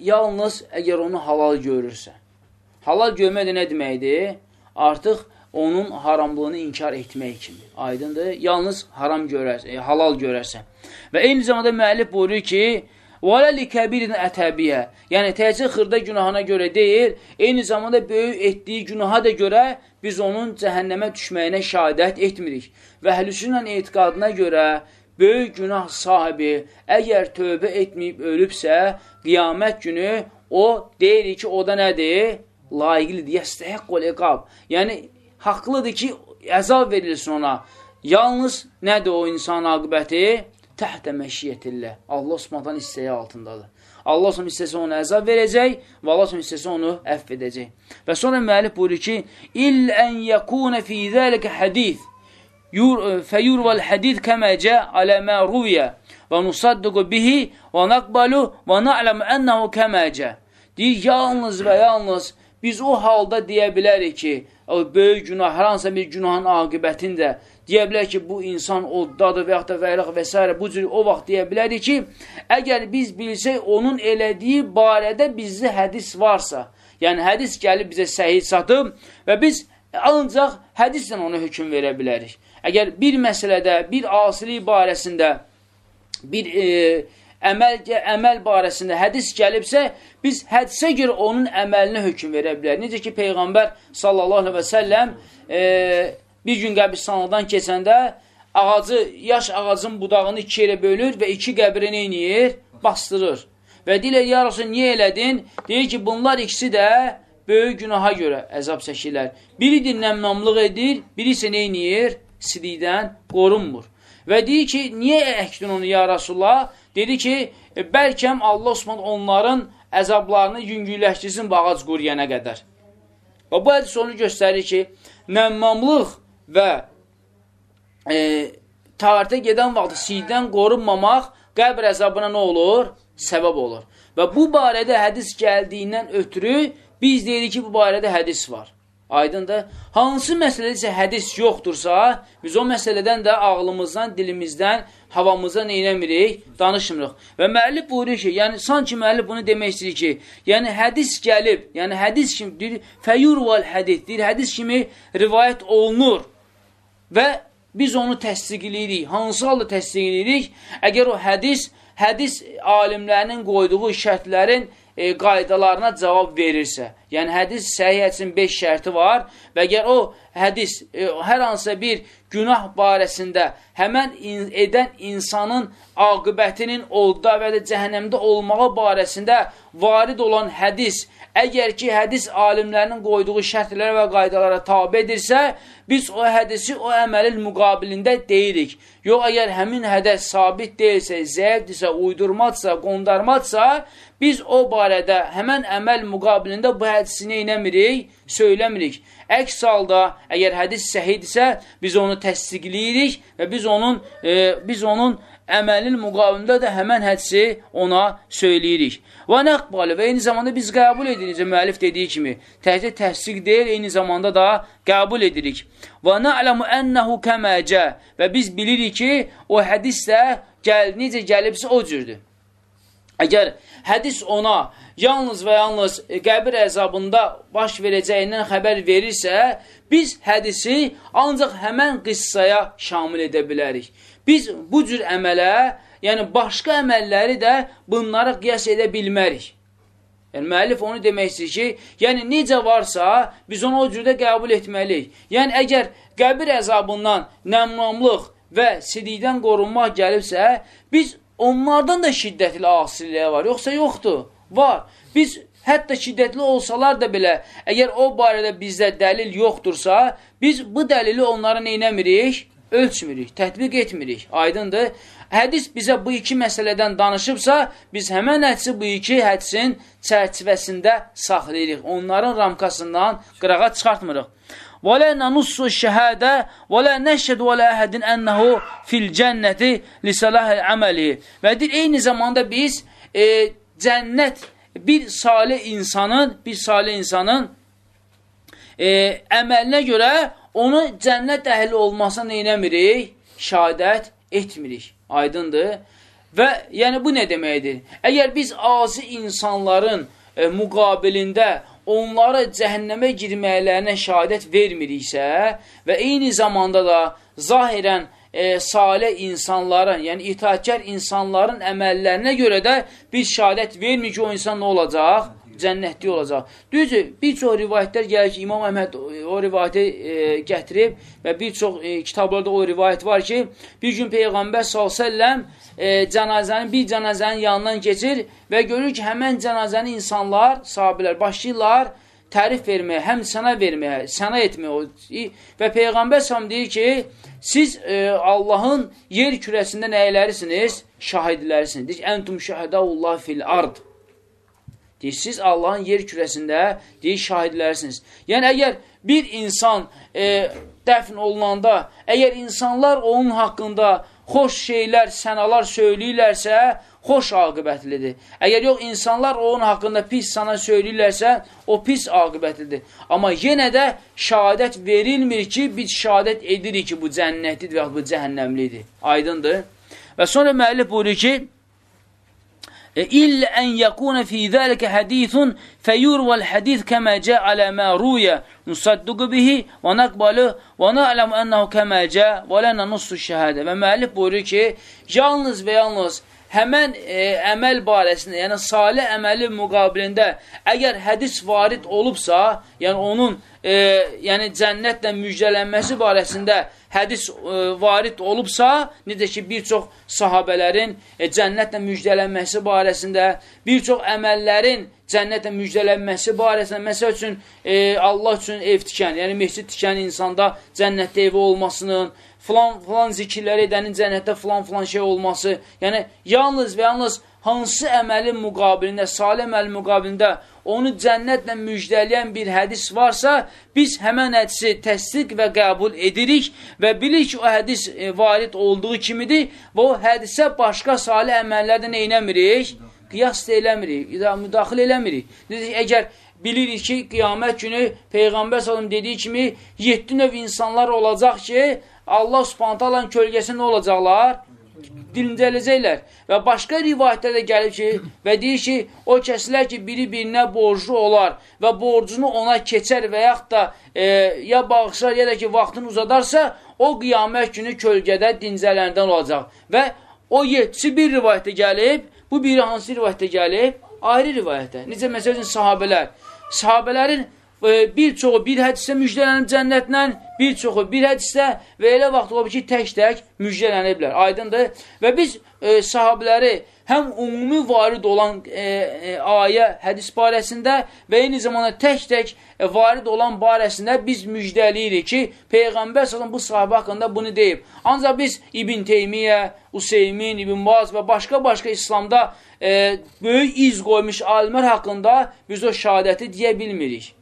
yalnız əgər onu halal görürsə. Halal görmək də nə deməkdir? Artıq onun haramlığını inkar etmək kimi. Aydındır? Yalnız haram görərsə, e, halal görərsə. Və eyni zamanda müəllif buyurur ki, Vələli kəbirin ətəbiyə, yəni təhcə xırda günahına görə deyil, eyni zamanda böyük etdiyi günaha da görə biz onun cəhənnəmə düşməyinə şahidət etmirik. Və əhlüsünlə etiqadına görə böyük günah sahibi əgər tövbə etməyib ölübsə, qiyamət günü o deyir ki, o da nədir? Layiqlidir, yəstəhəqqul iqab. Yəni, haqlıdır ki, əzab verilsin ona. Yalnız nədir o insan aqibəti? təhtə məşiyyətillə. Allah Subhanahu istəyi altındadır. Allah Subhanahu istəsə onu əzab verəcək və Allah Subhanahu istəsə onu əfv edəcək. Və sonra müəllif buyurur ki: "İll en yekuna fi zalika hadis feyurval hadis kema ca ala ma ruwiya və nusaddiqu bihi və naqbalu və na'lamu ennehu kema ca." Deyir, yalnız və yalnız biz o halda deyə bilərik ki, o böyük günah, hər hansısa bir günahın aqibətində deyə bilər ki, bu insan oddadır və yaxud da vəyraq və s. Bu cür o vaxt deyə bilərik ki, əgər biz bilsək onun elədiyi barədə bizdə hədis varsa, yəni hədis gəlib bizə səhih satıb və biz ancaq hədislə ona hökum verə bilərik. Əgər bir məsələdə, bir asilik barəsində, bir e, əməl, əməl barəsində hədis gəlibsə, biz hədisə görə onun əməlinə hökum verə bilərik. Necə ki, Peyğəmbər sallallahu aleyhi və səlləm e, bir gün qəbristanlıqdan keçəndə ağacı, yaş ağacın budağını iki yerə bölür və iki qəbri neyniyir? Bastırır. Və deyirlər, ya Rasul, niyə elədin? Deyir ki, bunlar ikisi də böyük günaha görə əzab çəkirlər. Biridir nəmnamlıq edir, biri isə neyniyir? Silikdən qorunmur. Və deyir ki, niyə əkdin onu ya Rasulullah? Dedi ki, e, bəlkəm Allah Osman onların əzablarını yüngülləşdirsin bu ağac quruyana qədər. Və bu hədis onu göstərir ki, nəmmamlıq və e, tarixdə gedən vaxt siydən qorunmamaq qəbr əzabına nə olur? Səbəb olur. Və bu barədə hədis gəldiyindən ötürü biz deyirik ki, bu barədə hədis var. Aydındır. Hansı məsələdə isə hədis yoxdursa, biz o məsələdən də ağlımızdan, dilimizdən, havamızdan neynəmirik, danışmırıq. Və müəllif buyurur ki, yəni sanki müəllif bunu demək istəyir ki, yəni hədis gəlib, yəni hədis kimi, deyir, fəyurval hədis, deyir, hədis kimi rivayət olunur və biz onu təsdiqləyirik. Hansı halda təsdiqləyirik? Əgər o hədis, hədis alimlərinin qoyduğu şərtlərin e, qaydalarına cavab verirsə, yəni hədis səhiyyətin 5 şərti var və əgər o hədis e, hər hansısa bir günah barəsində həmən in, edən insanın aqibətinin olda və də cəhənnəmdə olmağı barəsində varid olan hədis Əgər ki, hədis alimlərinin qoyduğu şərtlərə və qaydalara tabi edirsə, biz o hədisi o əməlin müqabilində deyirik. Yox, əgər həmin hədəs sabit deyilsə, zəifdirsə, uydurmadsa, qondarmadsa, biz o barədə həmən əməl müqabilində bu hədisi neynəmirik, söyləmirik. Əks halda, əgər hədis səhidirsə, biz onu təsdiqləyirik və biz onun, e, biz onun əməlin müqavimdə də həmən hədsi ona söyləyirik. Və nəqbalı və eyni zamanda biz qəbul edirik, müəllif dediyi kimi, təhcə təsdiq deyil, eyni zamanda da qəbul edirik. Və nə'ləmu ənəhu kəməcə və biz bilirik ki, o hədis də gəl, necə gəlibsə o cürdür. Əgər hədis ona yalnız və yalnız qəbir əzabında baş verəcəyindən xəbər verirsə, biz hədisi ancaq həmən qıssaya şamil edə bilərik. Biz bu cür əmələ, yəni başqa əməlləri də bunlara qiyas edə bilmərik. Yəni, müəllif onu demək istəyir ki, yəni necə varsa, biz onu o cürdə qəbul etməliyik. Yəni, əgər qəbir əzabından nəmnamlıq və sidikdən qorunmaq gəlibsə, biz onlardan da şiddətli asiliyə var, yoxsa yoxdur? Var. Biz hətta şiddətli olsalar da belə, əgər o barədə bizdə dəlil yoxdursa, biz bu dəlili onlara neynəmirik? Ölçmürük, tətbiq etmirik. Aydındır. Hədis bizə bu iki məsələdən danışıbsa, biz həmən hədisi bu iki hədisin çərçivəsində saxlayırıq. Onların ramkasından qırağa çıxartmırıq. Şəhədə və lə nəşhəd və lə əhədin ənəhu fil cənnəti lisələhəl əməli. Və deyir, eyni zamanda biz e, cənnət bir salih insanın, bir salih insanın e, əməlinə görə onu cənnət əhli olmasına neynəmirik? Şəhadət etmirik. Aydındır. Və yəni bu nə deməkdir? Əgər biz azı insanların e, müqabilində onlara cəhənnəmə girməklərinə şəhadət vermiriksə və eyni zamanda da zahirən e, salih insanların, yəni itaatkar insanların əməllərinə görə də biz şəhadət vermir ki, o insan nə olacaq? Cənnətli olacaq. Düzdür, bir çox rivayətlər gəlir ki, İmam Əhməd o rivayəti e, gətirib və bir çox e, kitablarda o rivayət var ki, bir gün Peyğəmbər s.ə.v e, cənazənin, bir cənazənin yanından keçir və görür ki, həmən cənazəni insanlar, sahabilər başlayırlar, tərif verməyə, həm sənə verməyə, sənə etməyə. Və Peyğəmbər səhəm deyir ki, siz e, Allahın yer kürəsində nəyələrisiniz? Şahidlərisiniz. Deyir ki, əntum şəhədəullah fil ard. Deyir, siz Allahın yer kürəsində deyir, şahidlərisiniz. Yəni, əgər bir insan e, dəfn olunanda, əgər insanlar onun haqqında xoş şeylər, sənalar söyləyirlərsə, xoş aqibətlidir. Əgər yox, insanlar onun haqqında pis sana söyləyirlərsə, o pis aqibətlidir. Amma yenə də şəhadət verilmir ki, biz şəhadət edirik ki, bu cənnətlidir və bu cəhənnəmlidir. Aydındır. Və sonra müəllif buyurur ki, İllə ən yəkuna fi zəlikə hədithun fəyurvəl hədith kəmə cə alə mə ruyə nusadduqu bihi və nəqbalı və nə'ləmu ənəhu kəmə cə və lənə nussu şəhədə. Və müəllif buyurur ki, yalnız və yalnız həmən e, əməl barəsində, yəni salih əməli müqabilində əgər hədis varid olubsa, yəni onun e, yəni cənnətlə müjdələnməsi barəsində hədis e, varid olubsa, necə ki, bir çox sahabələrin e, cənnətlə müjdələnməsi barəsində, bir çox əməllərin cənnətlə müjdələnməsi barəsində, məsəl üçün, e, Allah üçün ev tikən, yəni mescid tikən insanda cənnətdə evi olmasının, filan, filan zikirləri edənin cənnətdə filan, filan şey olması, yəni yalnız və yalnız hansı əməlin müqabilində, salih əməlin müqabilində onu cənnətlə müjdələyən bir hədis varsa, biz həmən hədisi təsdiq və qəbul edirik və bilirik ki, o hədis e, varid olduğu kimidir və o hədisə başqa salih əməllərdə neynəmirik? Qiyas da eləmirik, müdaxil eləmirik. Dedik, əgər bilirik ki, qiyamət günü Peyğəmbər salım dediyi kimi 7 növ insanlar olacaq ki, Allah subhantalanın kölgəsində olacaqlar? Dilincələcəklər. Və başqa rivayətlərdə gəlib ki, və deyir ki, o kəslər ki, biri birinə borclu olar və borcunu ona keçər və yaxud da e, ya bağışlar, ya da ki, vaxtını uzadarsa, o qiyamət günü kölgədə dincələndən olacaq. Və o yetisi bir rivayətdə gəlib, bu biri hansı rivayətdə gəlib? Ayrı rivayətdə. Necə məsəl üçün sahabələr. Sahabələrin bir çoxu bir hədisdə müjdələnib cənnətlə, bir çoxu bir hədisdə və elə vaxt olub ki, tək-tək müjdələniblər. Aydındır. Və biz e, sahabiləri həm ümumi varid olan e, e, ayə, hədis barəsində və eyni zamanda tək-tək e, varid olan barəsində biz müjdəliyirik ki, Peyğəmbər sallam bu sahabə haqqında bunu deyib. Ancaq biz İbn Teymiyyə, Useymin, İbn Baz və başqa-başqa İslamda e, böyük iz qoymuş alimlər haqqında biz o şəhadəti deyə bilmirik.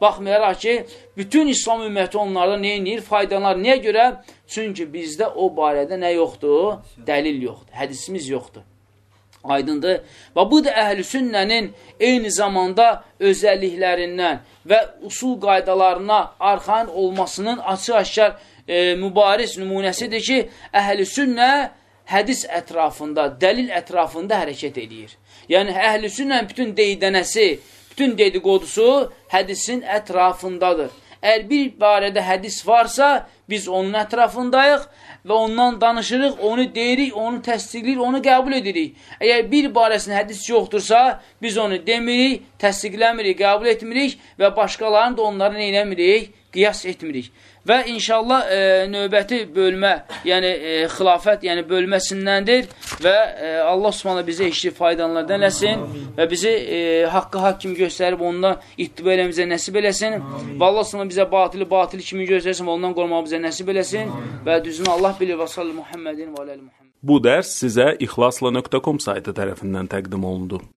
Baxmayaraq ki, bütün İslam ümməti onlardan nə edir? Faydalar. Niyə görə? Çünki bizdə o barədə nə yoxdur? Dəlil yoxdur. Hədisimiz yoxdur. Aydındır. Və bu da əhl-i sünnənin eyni zamanda özəlliklərindən və usul qaydalarına arxain olmasının açıq-aşkar e, mübariz nümunəsidir ki, əhl-i sünnə hədis ətrafında, dəlil ətrafında hərəkət edir. Yəni, əhl-i sünnə bütün deydənəsi, bütün dedikodusu hədisin ətrafındadır. Əgər bir barədə hədis varsa, biz onun ətrafındayıq və ondan danışırıq, onu deyirik, onu təsdiqləyir, onu qəbul edirik. Əgər bir barəsində hədis yoxdursa, biz onu demirik, təsdiqləmirik, qəbul etmirik və başqalarını da onları neynəmirik? Qiyas etmirik. Və inşallah e, növbəti bölmə, yəni e, xilafət, yəni bölməsindəndir və e, Allah Subhanahu bizə işli faydalanlardan eləsin və bizi e, haqqı haqq kimi göstərib ondan ittiba eləmizə nəsib eləsin və Allah Subhanahu bizə batili batil kimi göstərsin və ondan qorumağı bizə nəsib eləsin və düzünü Allah bilir və sallallahu Muhammedin və aləli Muhammed. Bu dərs sizə ixlasla.com saytı tərəfindən təqdim olundu.